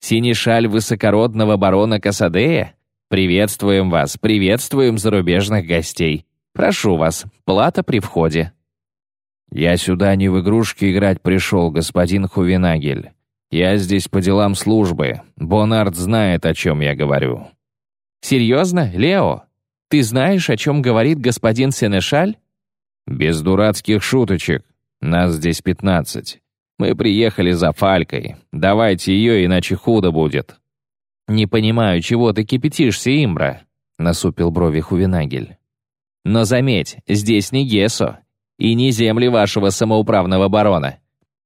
Синешаль высокородного барона Касадея? Приветствуем вас, приветствуем зарубежных гостей. Прошу вас, плата при входе». «Я сюда не в игрушки играть пришел, господин Хувенагель. Я здесь по делам службы. Бонард знает, о чем я говорю». «Серьезно, Лео? Ты знаешь, о чем говорит господин Сенешаль?» «Без дурацких шуточек. Нас здесь пятнадцать. Мы приехали за Фалькой. Давайте ее, иначе худо будет». «Не понимаю, чего ты кипятишься, Имбра?» — насупил брови Хувенагель. «Но заметь, здесь не Гесо и не земли вашего самоуправного барона.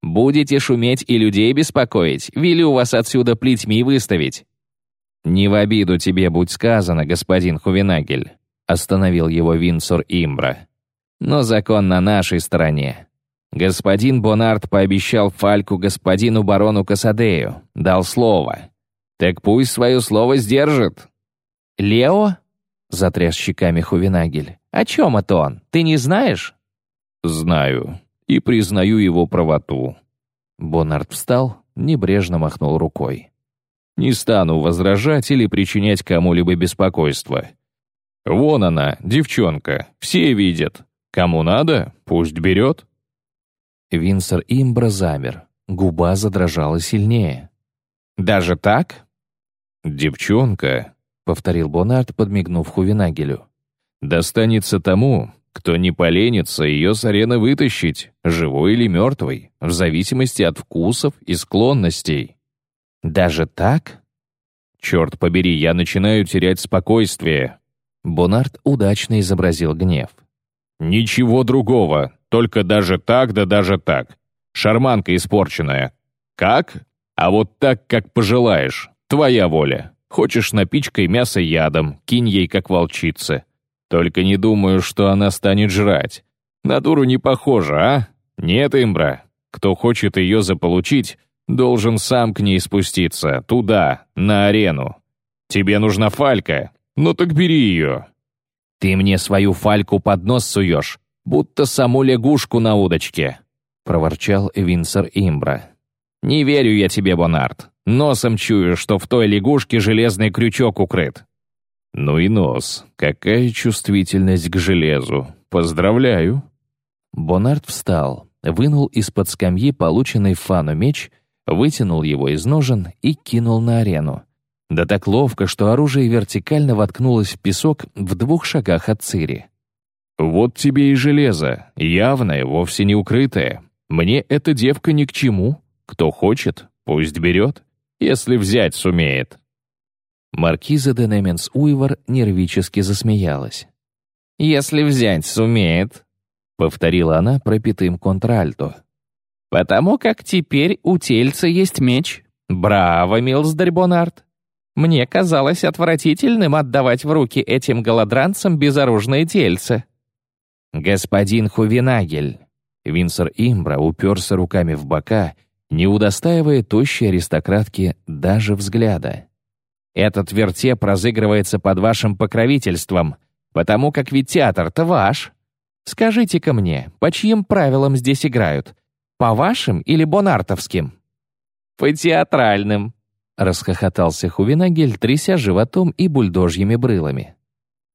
Будете шуметь и людей беспокоить, велю вас отсюда плетьми выставить». «Не в обиду тебе будь сказано, господин Хувенагель», — остановил его Винсор Имбра. Но закон на нашей стороне. Господин Бонард пообещал Фальку господину барону Касадею, дал слово. Так пусть свое слово сдержит. «Лео?» — затряс щеками Хувенагель. «О чем это он? Ты не знаешь?» «Знаю. И признаю его правоту». Бонард встал, небрежно махнул рукой. «Не стану возражать или причинять кому-либо беспокойство. Вон она, девчонка, все видят. Кому надо, пусть берет». Винсор Имбра замер, губа задрожала сильнее. «Даже так?» «Девчонка», — повторил Бонард, подмигнув Хувенагелю. «Достанется тому, кто не поленится ее с арены вытащить, живой или мертвый, в зависимости от вкусов и склонностей». «Даже так?» «Черт побери, я начинаю терять спокойствие». Бонард удачно изобразил гнев. «Ничего другого, только даже так да даже так. Шарманка испорченная. Как? А вот так, как пожелаешь. Твоя воля. Хочешь напичкой мясо ядом, кинь ей как волчице. Только не думаю, что она станет жрать. На дуру не похоже, а? Нет, имбра. Кто хочет ее заполучить, должен сам к ней спуститься, туда, на арену. Тебе нужна фалька? Ну так бери ее. «Ты мне свою фальку под нос суешь, будто саму лягушку на удочке», — проворчал Винсор Имбра. «Не верю я тебе, Бонард. Носом чую, что в той лягушке железный крючок укрыт». «Ну и нос. Какая чувствительность к железу. Поздравляю». Бонард встал, вынул из-под скамьи полученный Фану меч, вытянул его из ножен и кинул на арену. Да так ловко, что оружие вертикально воткнулось в песок в двух шагах от Цири. «Вот тебе и железо, явное, вовсе не укрытое. Мне эта девка ни к чему. Кто хочет, пусть берет, если взять сумеет». Маркиза де Неменс Уивар нервически засмеялась. «Если взять сумеет», — повторила она пропитым контральто. «Потому как теперь у тельца есть меч. Браво, Милсдарь Бонард. Мне казалось отвратительным отдавать в руки этим голодранцам безоружные тельце. «Господин Хувенагель!» Винсор Имбра уперся руками в бока не удостаивая тощей аристократки даже взгляда. «Этот вертеп разыгрывается под вашим покровительством, потому как ведь театр-то ваш. Скажите-ка мне, по чьим правилам здесь играют? По вашим или бонартовским?» «По театральным», — расхохотался Хувинагель, тряся животом и бульдожьими брылами.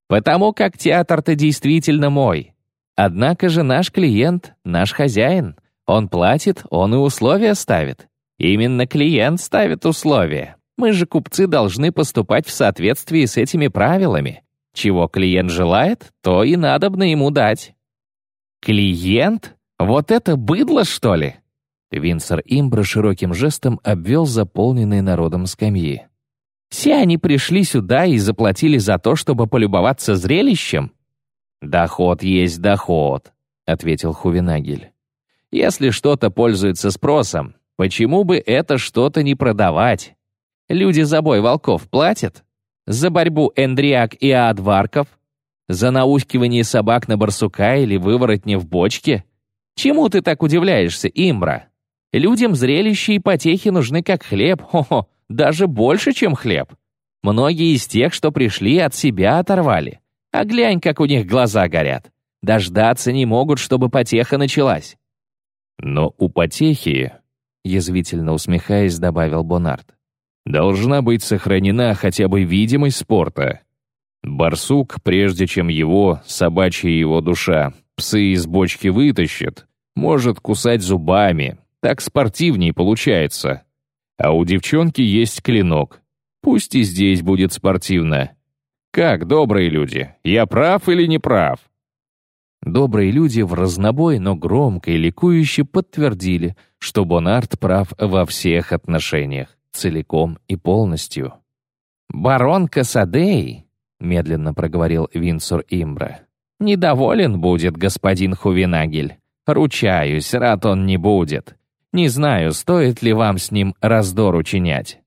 «Потому как театр-то действительно мой. Однако же наш клиент — наш хозяин. Он платит, он и условия ставит. Именно клиент ставит условия. Мы же, купцы, должны поступать в соответствии с этими правилами. Чего клиент желает, то и надобно ему дать. Клиент? Вот это быдло, что ли? Винсор Имбра широким жестом обвел заполненные народом скамьи. Все они пришли сюда и заплатили за то, чтобы полюбоваться зрелищем? «Доход есть доход», — ответил Хувенагель. «Если что-то пользуется спросом, почему бы это что-то не продавать? Люди за бой волков платят? За борьбу эндриак и аадварков? За наускивание собак на барсука или выворотня в бочке? Чему ты так удивляешься, Имбра? Людям зрелища и потехи нужны как хлеб, хо-хо, даже больше, чем хлеб. Многие из тех, что пришли, от себя оторвали. А глянь, как у них глаза горят. Дождаться не могут, чтобы потеха началась. Но у потехи, язвительно усмехаясь, добавил Бонард, должна быть сохранена хотя бы видимость спорта. Барсук, прежде чем его, собачья его душа, псы из бочки вытащит, может кусать зубами, так спортивней получается. А у девчонки есть клинок. Пусть и здесь будет спортивно. Как, добрые люди, я прав или не прав?» Добрые люди в разнобой, но громко и ликующе подтвердили, что Бонарт прав во всех отношениях, целиком и полностью. «Барон Касадей», — медленно проговорил Винсор Имбра, — «недоволен будет господин Хувинагель. Ручаюсь, рад он не будет. Не знаю, стоит ли вам с ним раздор учинять».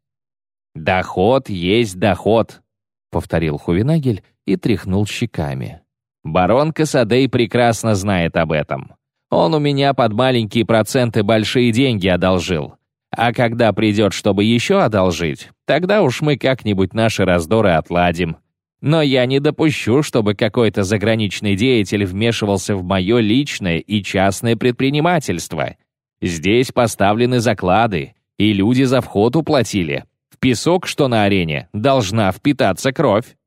«Доход есть доход», — повторил Хувинагель и тряхнул щеками. «Барон Касадей прекрасно знает об этом. Он у меня под маленькие проценты большие деньги одолжил. А когда придет, чтобы еще одолжить, тогда уж мы как-нибудь наши раздоры отладим. Но я не допущу, чтобы какой-то заграничный деятель вмешивался в мое личное и частное предпринимательство. Здесь поставлены заклады, и люди за вход уплатили. В песок, что на арене, должна впитаться кровь».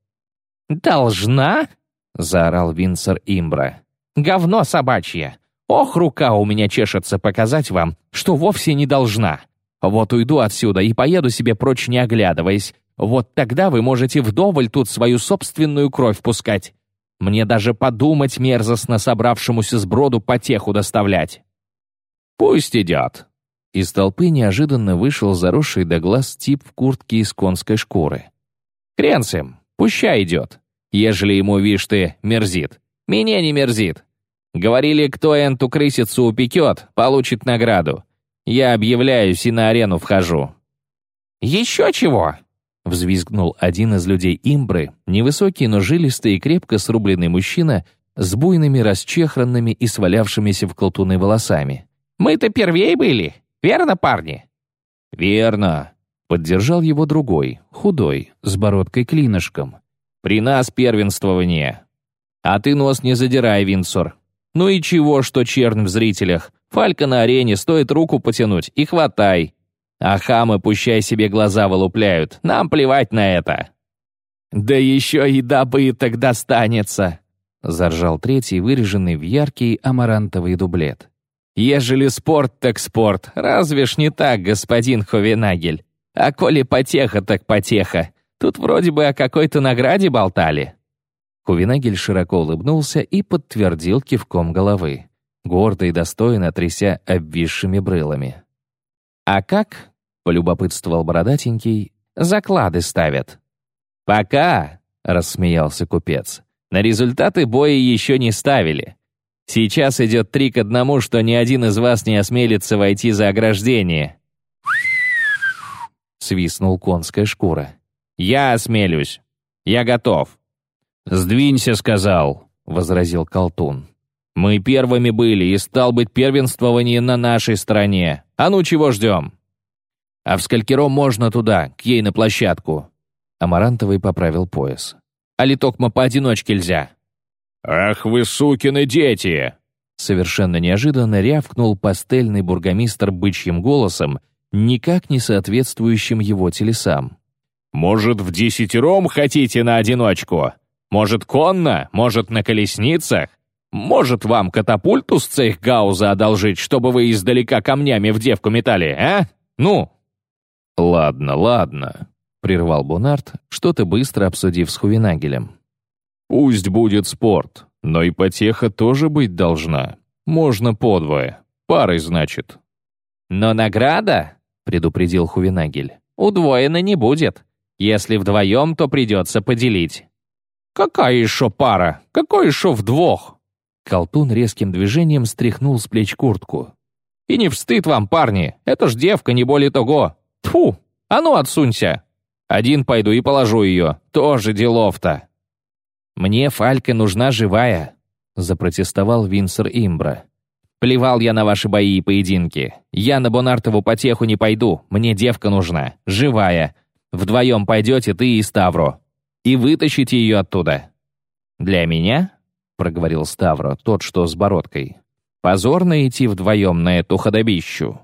«Должна?» — заорал Винсер Имбра. «Говно собачье! Ох, рука у меня чешется показать вам, что вовсе не должна. Вот уйду отсюда и поеду себе прочь не оглядываясь. Вот тогда вы можете вдоволь тут свою собственную кровь пускать. Мне даже подумать мерзостно собравшемуся сброду потеху доставлять». «Пусть идет», из толпы неожиданно вышел заросший до глаз тип в куртке из конской шкуры. «Хрен с пуща идет, ежели ему, вишь ты, мерзит. Меня не мерзит. Говорили, кто энту крысицу упекет, получит награду. Я объявляюсь и на арену вхожу». «Еще чего?» — взвизгнул один из людей имбры, невысокий, но жилистый и крепко срубленный мужчина с буйными, расчехранными и свалявшимися в колтуны волосами. «Мы-то первей были. Верно, парни?» «Верно», — поддержал его другой, худой, с бородкой-клинышком. «При нас первенствование. А ты нос не задирай, Винсор. Ну и чего, что чернь в зрителях? Фалька на арене, стоит руку потянуть и хватай. А хамы пущай себе глаза вылупляют, нам плевать на это». «Да еще и добыток достанется!» — заржал третий, выреженный в яркий амарантовый дублет. Ежели спорт, так спорт. Разве ж не так, господин Ховенагель? А коли потеха, так потеха. Тут вроде бы о какой-то награде болтали». Хувенагель широко улыбнулся и подтвердил кивком головы, гордо и достойно тряся обвисшими брылами. «А как?» — полюбопытствовал бородатенький. «Заклады ставят». «Пока», — рассмеялся купец, — «на результаты боя еще не ставили. Сейчас идет три к одному, что ни один из вас не осмелится войти за ограждение. Свистнул конская шкура. Я осмелюсь. Я готов. «Сдвинься», — сказал, — возразил Колтун. Мы первыми были, и стал быть первенствование на нашей стороне. А ну чего ждем? А в скалькером можно туда, к ей на площадку. Амарантовый поправил пояс. А литокма поодиночке нельзя. «Ах вы сукины дети!» Совершенно неожиданно рявкнул пастельный бургомистр бычьим голосом, никак не соответствующим его телесам. «Может, в десятером хотите на одиночку? Может, конно? Может, на колесницах? Может, вам катапульту с цейхгауза одолжить, чтобы вы издалека камнями в девку метали, а? Ну?» «Ладно, ладно», — прервал Бонарт, что-то быстро обсудив с Хувенагелем. «Пусть будет спорт, но и потеха тоже быть должна. Можно подвое. Парой, значит». «Но награда?» — предупредил Хувенагель. «Удвоена не будет. Если вдвоем, то придется поделить». «Какая еще пара? Какой еще вдвох?» Колтун резким движением стряхнул с плеч куртку. «И не встыд вам, парни! Это ж девка, не более того! Тфу! А ну отсунься! Один пойду и положу ее. Тоже делов-то!» «Мне Фалька нужна живая», — запротестовал Винсер Имбра. «Плевал я на ваши бои и поединки. Я на Бонартову потеху не пойду. Мне девка нужна. Живая. Вдвоем пойдете ты и Ставро. И вытащите ее оттуда». «Для меня?» — проговорил Ставро, тот, что с бородкой. «Позорно идти вдвоем на эту ходобищу.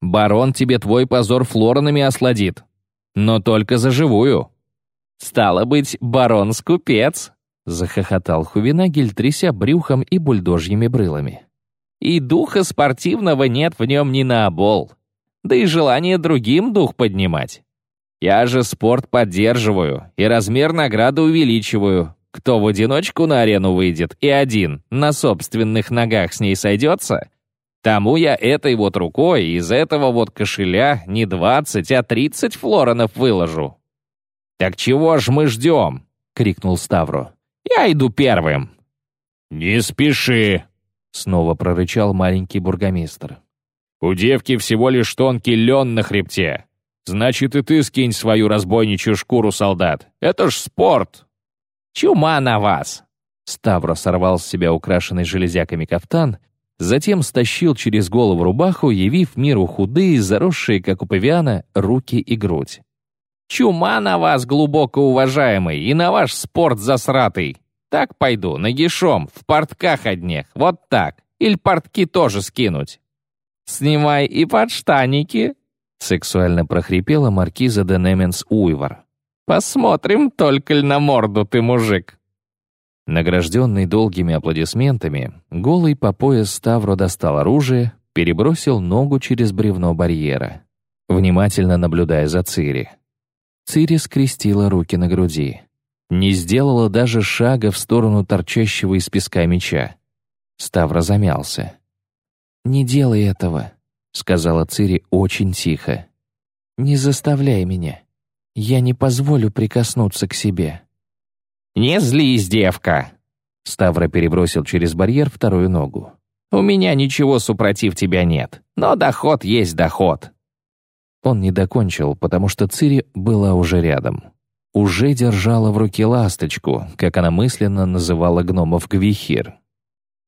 Барон тебе твой позор флоронами осладит. Но только за живую». «Стало быть, барон-скупец», — захохотал Хувенагель, тряся брюхом и бульдожьими брылами. «И духа спортивного нет в нем ни на обол. Да и желание другим дух поднимать. Я же спорт поддерживаю и размер награды увеличиваю. Кто в одиночку на арену выйдет и один на собственных ногах с ней сойдется, тому я этой вот рукой из этого вот кошеля не 20, а 30 флоронов выложу. «Так чего ж мы ждем?» — крикнул Ставро. «Я иду первым». «Не спеши!» — снова прорычал маленький бургомистр. «У девки всего лишь тонкий лен на хребте. Значит, и ты скинь свою разбойничью шкуру, солдат. Это ж спорт!» «Чума на вас!» Ставро сорвал с себя украшенный железяками кафтан, затем стащил через голову рубаху, явив миру худые, заросшие, как у павиана, руки и грудь. Чума на вас, глубоко уважаемый, и на ваш спорт засратый. Так пойду, нагишом, в портках одних, вот так. Или портки тоже скинуть. Снимай и подштаники, сексуально прохрипела маркиза де Неменс Уйвар. Посмотрим, только ли на морду ты, мужик. Награжденный долгими аплодисментами, голый по пояс Ставро достал оружие, перебросил ногу через бревно барьера, внимательно наблюдая за Цири. Цири скрестила руки на груди. Не сделала даже шага в сторону торчащего из песка меча. Ставра замялся. «Не делай этого», — сказала Цири очень тихо. «Не заставляй меня. Я не позволю прикоснуться к себе». «Не злись, девка!» Ставра перебросил через барьер вторую ногу. «У меня ничего супротив тебя нет, но доход есть доход. Он не докончил, потому что Цири была уже рядом. Уже держала в руке ласточку, как она мысленно называла гномов Гвихир.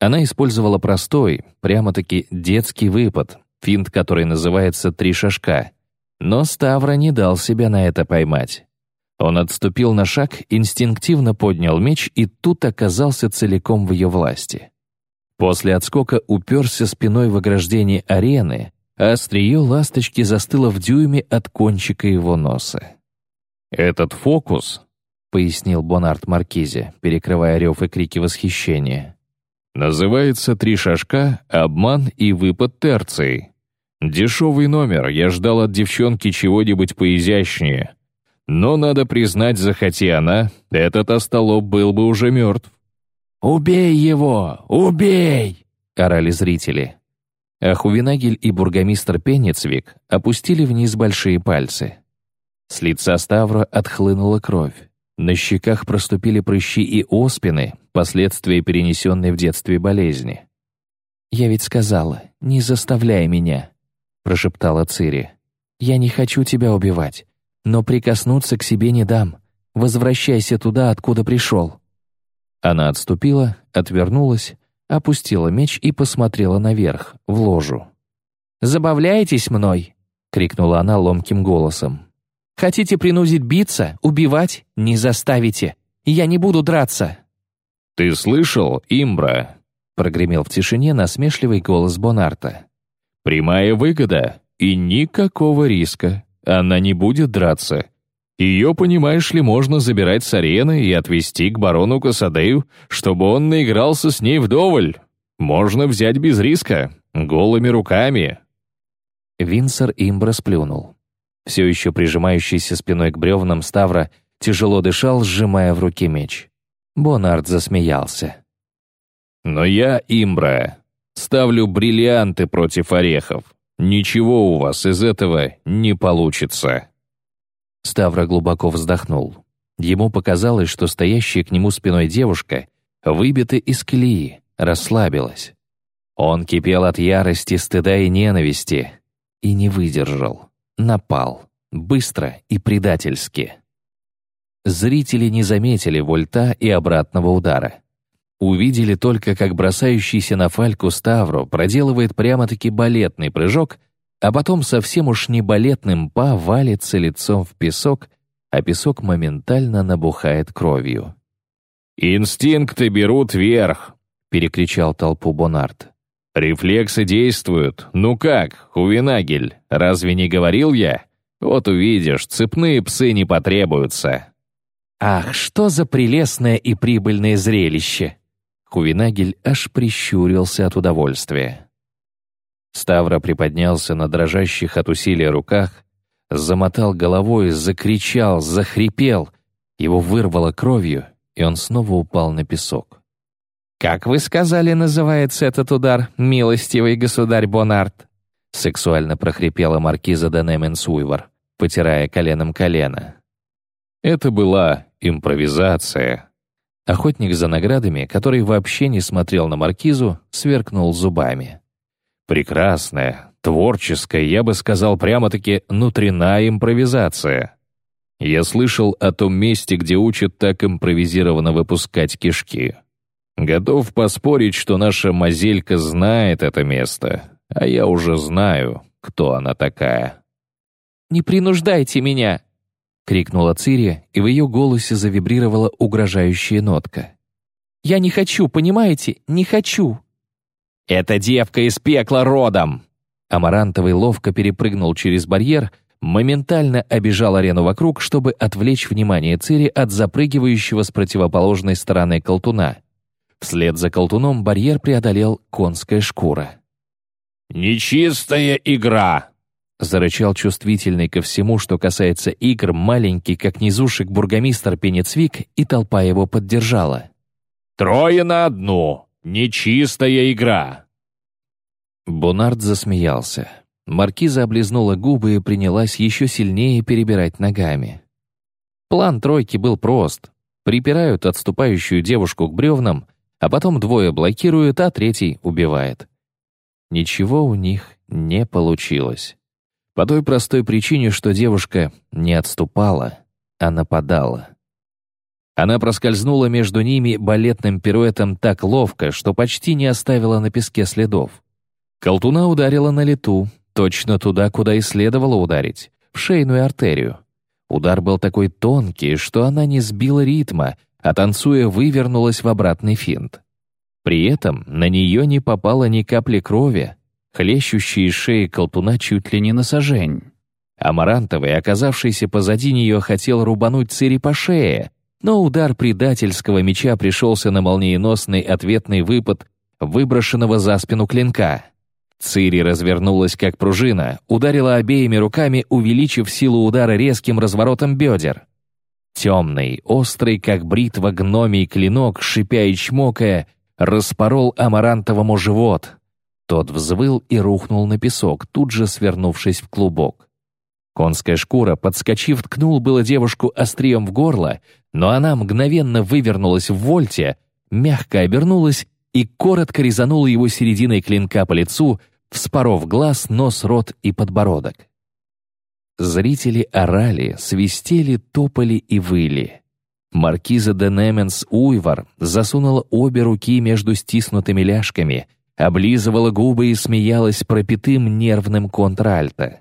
Она использовала простой, прямо-таки детский выпад, финт, который называется «три шажка». Но Ставра не дал себя на это поймать. Он отступил на шаг, инстинктивно поднял меч и тут оказался целиком в ее власти. После отскока уперся спиной в ограждение арены, а острие ласточки застыло в дюйме от кончика его носа. «Этот фокус», — пояснил Бонарт Маркизе, перекрывая рев и крики восхищения, «называется «Три шажка, обман и выпад терции». Дешевый номер, я ждал от девчонки чего-нибудь поизящнее. Но, надо признать, захоти она, этот остолоп был бы уже мертв. «Убей его! Убей!» — орали зрители а Хувенагель и бургомистр Пенецвик опустили вниз большие пальцы. С лица Ставра отхлынула кровь. На щеках проступили прыщи и оспины, последствия перенесенной в детстве болезни. «Я ведь сказала, не заставляй меня», — прошептала Цири. «Я не хочу тебя убивать, но прикоснуться к себе не дам. Возвращайся туда, откуда пришел». Она отступила, отвернулась, опустила меч и посмотрела наверх, в ложу. «Забавляетесь мной?» — крикнула она ломким голосом. «Хотите принудить биться, убивать? Не заставите. Я не буду драться». «Ты слышал, Имбра?» — прогремел в тишине насмешливый голос Бонарта. «Прямая выгода и никакого риска. Она не будет драться. Ее, понимаешь ли, можно забирать с арены и отвезти к барону Касадею, чтобы он наигрался с ней вдоволь. Можно взять без риска, голыми руками». Винсор Имбра сплюнул. Все еще прижимающийся спиной к бревнам Ставра тяжело дышал, сжимая в руке меч. Бонард засмеялся. «Но я, Имбра, ставлю бриллианты против орехов. Ничего у вас из этого не получится». Ставра глубоко вздохнул. Ему показалось, что стоящая к нему спиной девушка выбита из колеи, расслабилась. Он кипел от ярости, стыда и ненависти и не выдержал. Напал. Быстро и предательски. Зрители не заметили вольта и обратного удара. Увидели только, как бросающийся на фальку Ставру проделывает прямо-таки балетный прыжок, а потом совсем уж не балетным па валится лицом в песок, а песок моментально набухает кровью. «Инстинкты берут верх!» — перекричал толпу Бонард. «Рефлексы действуют. Ну как, Хувенагель, разве не говорил я? Вот увидишь, цепные псы не потребуются». «Ах, что за прелестное и прибыльное зрелище!» Хувенагель аж прищурился от удовольствия. Ставра приподнялся на дрожащих от усилия руках, замотал головой, закричал, захрипел. Его вырвало кровью, и он снова упал на песок. «Как вы сказали, называется этот удар, милостивый государь Бонарт?» Сексуально прохрипела маркиза Денемен Суйвар, потирая коленом колено. Это была импровизация. Охотник за наградами, который вообще не смотрел на маркизу, сверкнул зубами. Прекрасная, творческая, я бы сказал прямо-таки внутренняя импровизация. Я слышал о том месте, где учат так импровизированно выпускать кишки. Готов поспорить, что наша мазелька знает это место, а я уже знаю, кто она такая. «Не принуждайте меня!» — крикнула Цири, и в ее голосе завибрировала угрожающая нотка. «Я не хочу, понимаете? Не хочу!» «Это девка из пекла родом!» Амарантовый ловко перепрыгнул через барьер, моментально обежал арену вокруг, чтобы отвлечь внимание Цири от запрыгивающего с противоположной стороны колтуна — Вслед за колтуном барьер преодолел конская шкура. «Нечистая игра!» Зарычал чувствительный ко всему, что касается игр, маленький, как низушек, бургомистр Пенецвик, и толпа его поддержала. «Трое на одну! Нечистая игра!» Бонард засмеялся. Маркиза облизнула губы и принялась еще сильнее перебирать ногами. План тройки был прост. Припирают отступающую девушку к бревнам — а потом двое блокируют, а третий убивает. Ничего у них не получилось. По той простой причине, что девушка не отступала, а нападала. Она проскользнула между ними балетным пируэтом так ловко, что почти не оставила на песке следов. Колтуна ударила на лету, точно туда, куда и следовало ударить, в шейную артерию. Удар был такой тонкий, что она не сбила ритма, а танцуя вывернулась в обратный финт. При этом на нее не попало ни капли крови, хлещущей из шеи колтуна чуть ли не на сажень. Амарантовый, оказавшийся позади нее, хотел рубануть Цири по шее, но удар предательского меча пришелся на молниеносный ответный выпад выброшенного за спину клинка. Цири развернулась как пружина, ударила обеими руками, увеличив силу удара резким разворотом бедер. Темный, острый, как бритва гномий клинок, шипя и чмокая, распорол Амарантовому живот. Тот взвыл и рухнул на песок, тут же свернувшись в клубок. Конская шкура, подскочив, ткнул было девушку острием в горло, но она мгновенно вывернулась в вольте, мягко обернулась и коротко резанула его серединой клинка по лицу, вспоров глаз, нос, рот и подбородок. Зрители орали, свистели, топали и выли. Маркиза де Неменс Уйвар засунула обе руки между стиснутыми ляжками, облизывала губы и смеялась пропитым нервным контральто.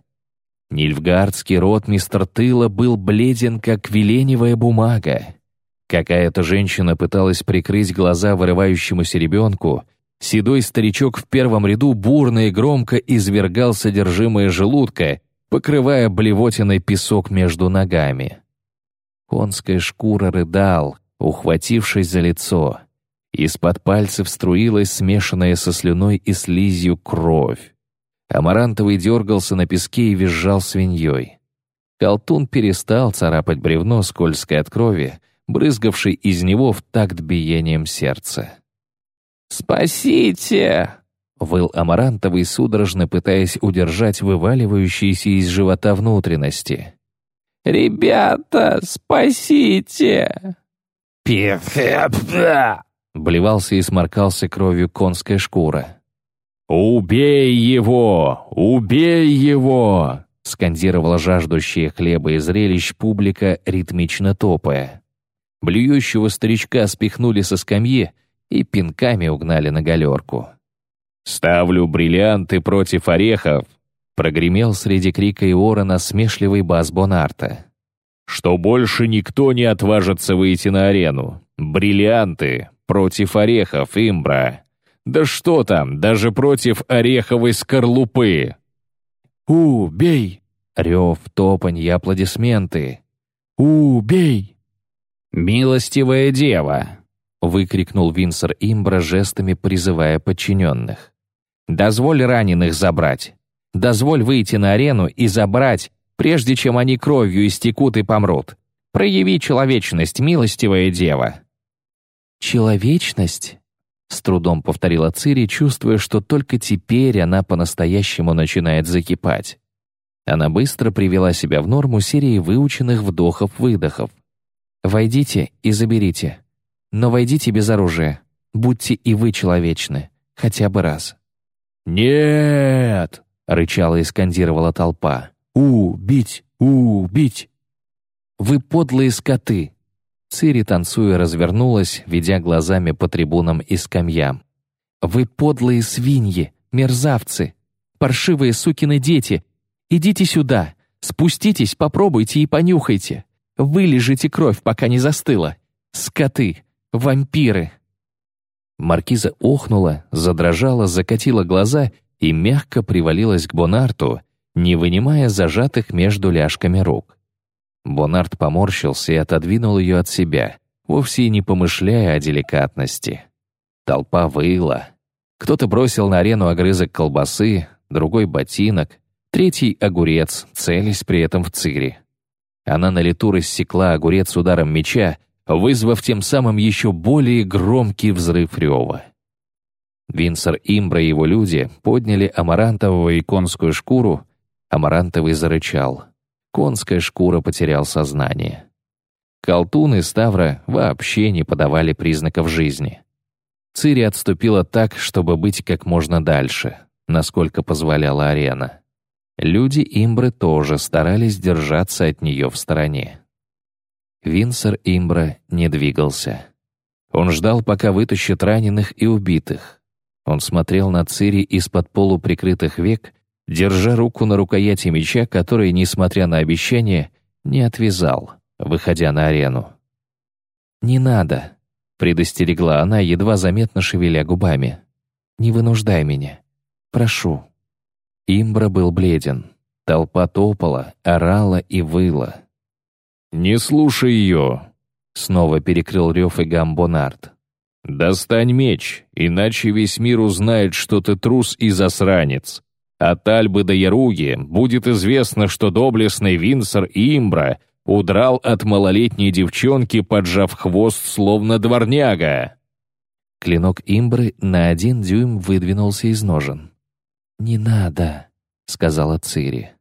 Нильфгардский рот мистер Тыла был бледен, как веленевая бумага. Какая-то женщина пыталась прикрыть глаза вырывающемуся ребенку, седой старичок в первом ряду бурно и громко извергал содержимое желудка, покрывая блевотиной песок между ногами. Конская шкура рыдал, ухватившись за лицо. Из-под пальцев струилась смешанная со слюной и слизью кровь. Амарантовый дергался на песке и визжал свиньей. Колтун перестал царапать бревно скользкой от крови, брызгавшей из него в такт биением сердца. «Спасите!» — выл Амарантовый, судорожно пытаясь удержать вываливающиеся из живота внутренности. «Ребята, спасите!» «Пиф-пиф-пиф!» Блевался и сморкался кровью конская шкура. «Убей его! Убей его!» скандировала жаждущая хлеба и зрелищ публика, ритмично топая. Блюющего старичка спихнули со скамьи и пинками угнали на галерку. «Ставлю бриллианты против орехов!» Прогремел среди крика и ора насмешливый бас Бонарта. «Что больше никто не отважится выйти на арену. Бриллианты против орехов, имбра. Да что там, даже против ореховой скорлупы!» «Убей!» — рев, топанье, аплодисменты. «Убей!» «Милостивая дева!» — выкрикнул Винсор Имбра жестами, призывая подчиненных. «Дозволь раненых забрать. Дозволь выйти на арену и забрать, прежде чем они кровью истекут и помрут. Прояви человечность, милостивая дева». «Человечность?» — с трудом повторила Цири, чувствуя, что только теперь она по-настоящему начинает закипать. Она быстро привела себя в норму серии выученных вдохов-выдохов. «Войдите и заберите. Но войдите без оружия. Будьте и вы человечны. Хотя бы раз». «Нет!» — рычала и скандировала толпа. «Убить! Убить!» «Вы подлые скоты!» Цири, танцуя, развернулась, ведя глазами по трибунам и скамьям. «Вы подлые свиньи, мерзавцы, паршивые сукины дети! Идите сюда, спуститесь, попробуйте и понюхайте! Вылежите кровь, пока не застыла! Скоты, вампиры!» Маркиза охнула, задрожала, закатила глаза и мягко привалилась к Бонарту, не вынимая зажатых между ляжками рук. Бонарт поморщился и отодвинул ее от себя, вовсе не помышляя о деликатности. Толпа выла. Кто-то бросил на арену огрызок колбасы, другой — ботинок, третий — огурец, целясь при этом в цири. Она на лету рассекла огурец ударом меча, вызвав тем самым еще более громкий взрыв рева. Винсор Имбра и его люди подняли амарантового и конскую шкуру, амарантовый зарычал. Конская шкура потерял сознание. Колтун и Ставра вообще не подавали признаков жизни. Цири отступила так, чтобы быть как можно дальше, насколько позволяла арена. Люди Имбры тоже старались держаться от нее в стороне. Винсор Имбра не двигался. Он ждал, пока вытащат раненых и убитых. Он смотрел на Цири из-под полуприкрытых век, держа руку на рукояти меча, который, несмотря на обещание, не отвязал, выходя на арену. «Не надо», — предостерегла она, едва заметно шевеля губами. «Не вынуждай меня. Прошу». Имбра был бледен. Толпа топала, орала и выла. «Не слушай ее!» — снова перекрыл рев и гамбонард. «Достань меч, иначе весь мир узнает, что ты трус и засранец. От Альбы до Яруги будет известно, что доблестный Винсор Имбра удрал от малолетней девчонки, поджав хвост, словно дворняга». Клинок Имбры на один дюйм выдвинулся из ножен. «Не надо», — сказала Цири.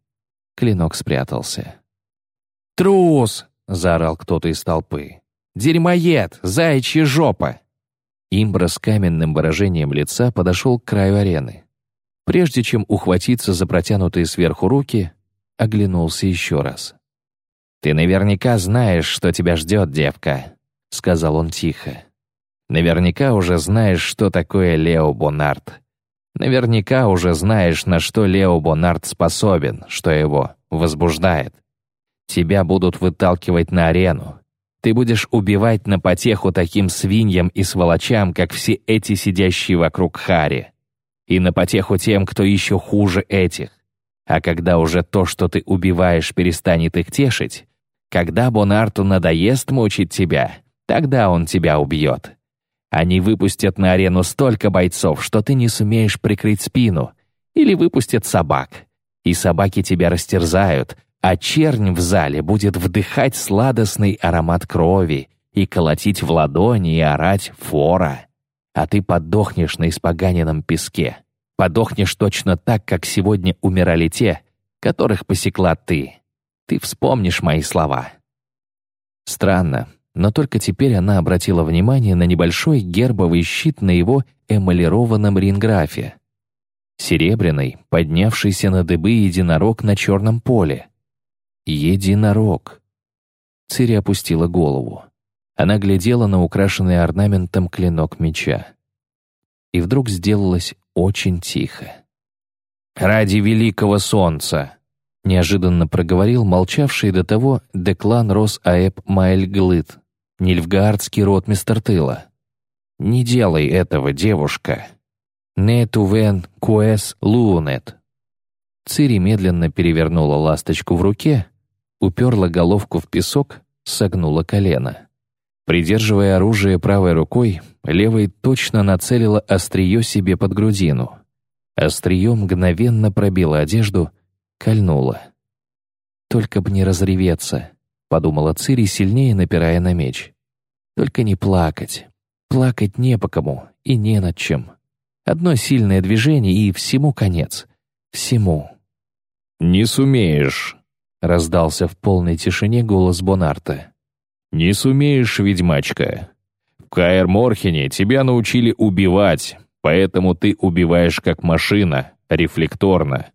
Клинок спрятался. «Трус!» — заорал кто-то из толпы. «Дерьмоед! Заячья жопа!» Имбра с каменным выражением лица подошел к краю арены. Прежде чем ухватиться за протянутые сверху руки, оглянулся еще раз. «Ты наверняка знаешь, что тебя ждет, девка», — сказал он тихо. «Наверняка уже знаешь, что такое Лео Бонард. Наверняка уже знаешь, на что Лео Бонард способен, что его возбуждает. Тебя будут выталкивать на арену. Ты будешь убивать на потеху таким свиньям и сволочам, как все эти сидящие вокруг Хари. И на потеху тем, кто еще хуже этих. А когда уже то, что ты убиваешь, перестанет их тешить, когда Бонарту надоест мучить тебя, тогда он тебя убьет. Они выпустят на арену столько бойцов, что ты не сумеешь прикрыть спину, или выпустят собак. И собаки тебя растерзают, а чернь в зале будет вдыхать сладостный аромат крови и колотить в ладони и орать «фора». А ты подохнешь на испоганенном песке. Подохнешь точно так, как сегодня умирали те, которых посекла ты. Ты вспомнишь мои слова. Странно, но только теперь она обратила внимание на небольшой гербовый щит на его эмалированном ринграфе. Серебряный, поднявшийся на дыбы единорог на черном поле. Единорог. Цири опустила голову. Она глядела на украшенный орнаментом клинок меча. И вдруг сделалось очень тихо. «Ради великого солнца!» — неожиданно проговорил молчавший до того Деклан Рос Аэб Маэль Глыт, Нильфгаардский ротмистер тыла. «Не делай этого, девушка!» «Не тувен куэс луунет». Цири медленно перевернула ласточку в руке, уперла головку в песок, согнула колено. Придерживая оружие правой рукой, левой точно нацелила острие себе под грудину. Острие мгновенно пробило одежду, кольнуло. «Только б не разреветься», — подумала Цири, сильнее напирая на меч. «Только не плакать. Плакать не по кому и не над чем. Одно сильное движение и всему конец. Всему». «Не сумеешь», — раздался в полной тишине голос Бонарта. «Не сумеешь, ведьмачка. В Каэр-Морхене тебя научили убивать, поэтому ты убиваешь как машина, рефлекторно.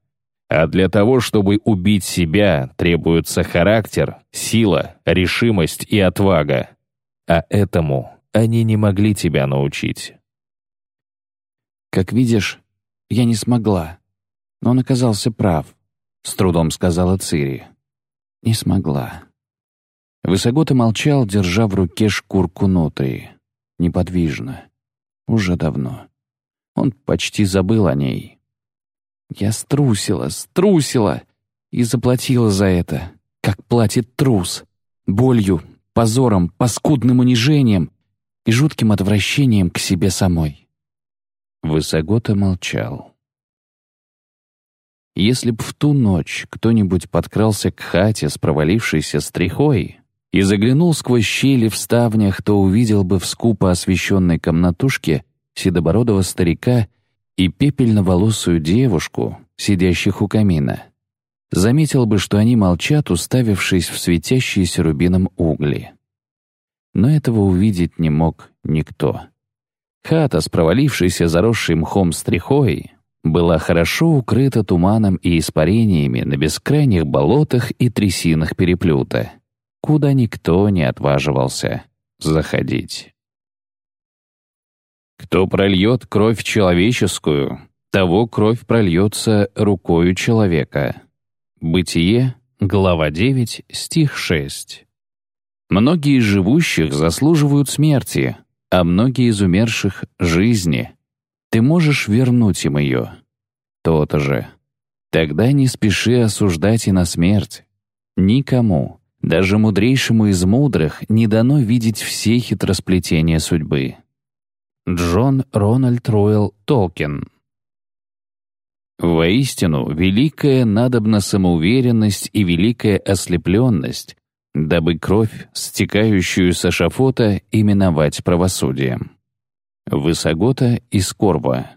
А для того, чтобы убить себя, требуется характер, сила, решимость и отвага. А этому они не могли тебя научить». «Как видишь, я не смогла, но он оказался прав», — с трудом сказала Цири. «Не смогла». Высогота молчал, держа в руке шкурку ноты. Неподвижно. Уже давно. Он почти забыл о ней. Я струсила, струсила и заплатила за это, как платит трус. Болью, позором, паскудным унижением и жутким отвращением к себе самой. Высогота молчал. Если б в ту ночь кто-нибудь подкрался к хате с провалившейся стрихой, и заглянул сквозь щели в ставнях, то увидел бы в скупо освещенной комнатушке седобородого старика и пепельноволосую девушку, сидящих у камина. Заметил бы, что они молчат, уставившись в светящиеся рубином угли. Но этого увидеть не мог никто. Хата с провалившейся заросшей мхом стрихой была хорошо укрыта туманом и испарениями на бескрайних болотах и трясинах переплюта куда никто не отваживался заходить. Кто прольет кровь человеческую, того кровь прольется рукою человека. Бытие, глава 9, стих 6. Многие из живущих заслуживают смерти, а многие из умерших — жизни. Ты можешь вернуть им ее. То-то же. Тогда не спеши осуждать и на смерть. Никому. Даже мудрейшему из мудрых не дано видеть все хитросплетения судьбы. Джон Рональд Ройл Толкин Воистину, великая надобна самоуверенность и великая ослепленность, дабы кровь, стекающую со шафота, именовать правосудием. Высогота из Корба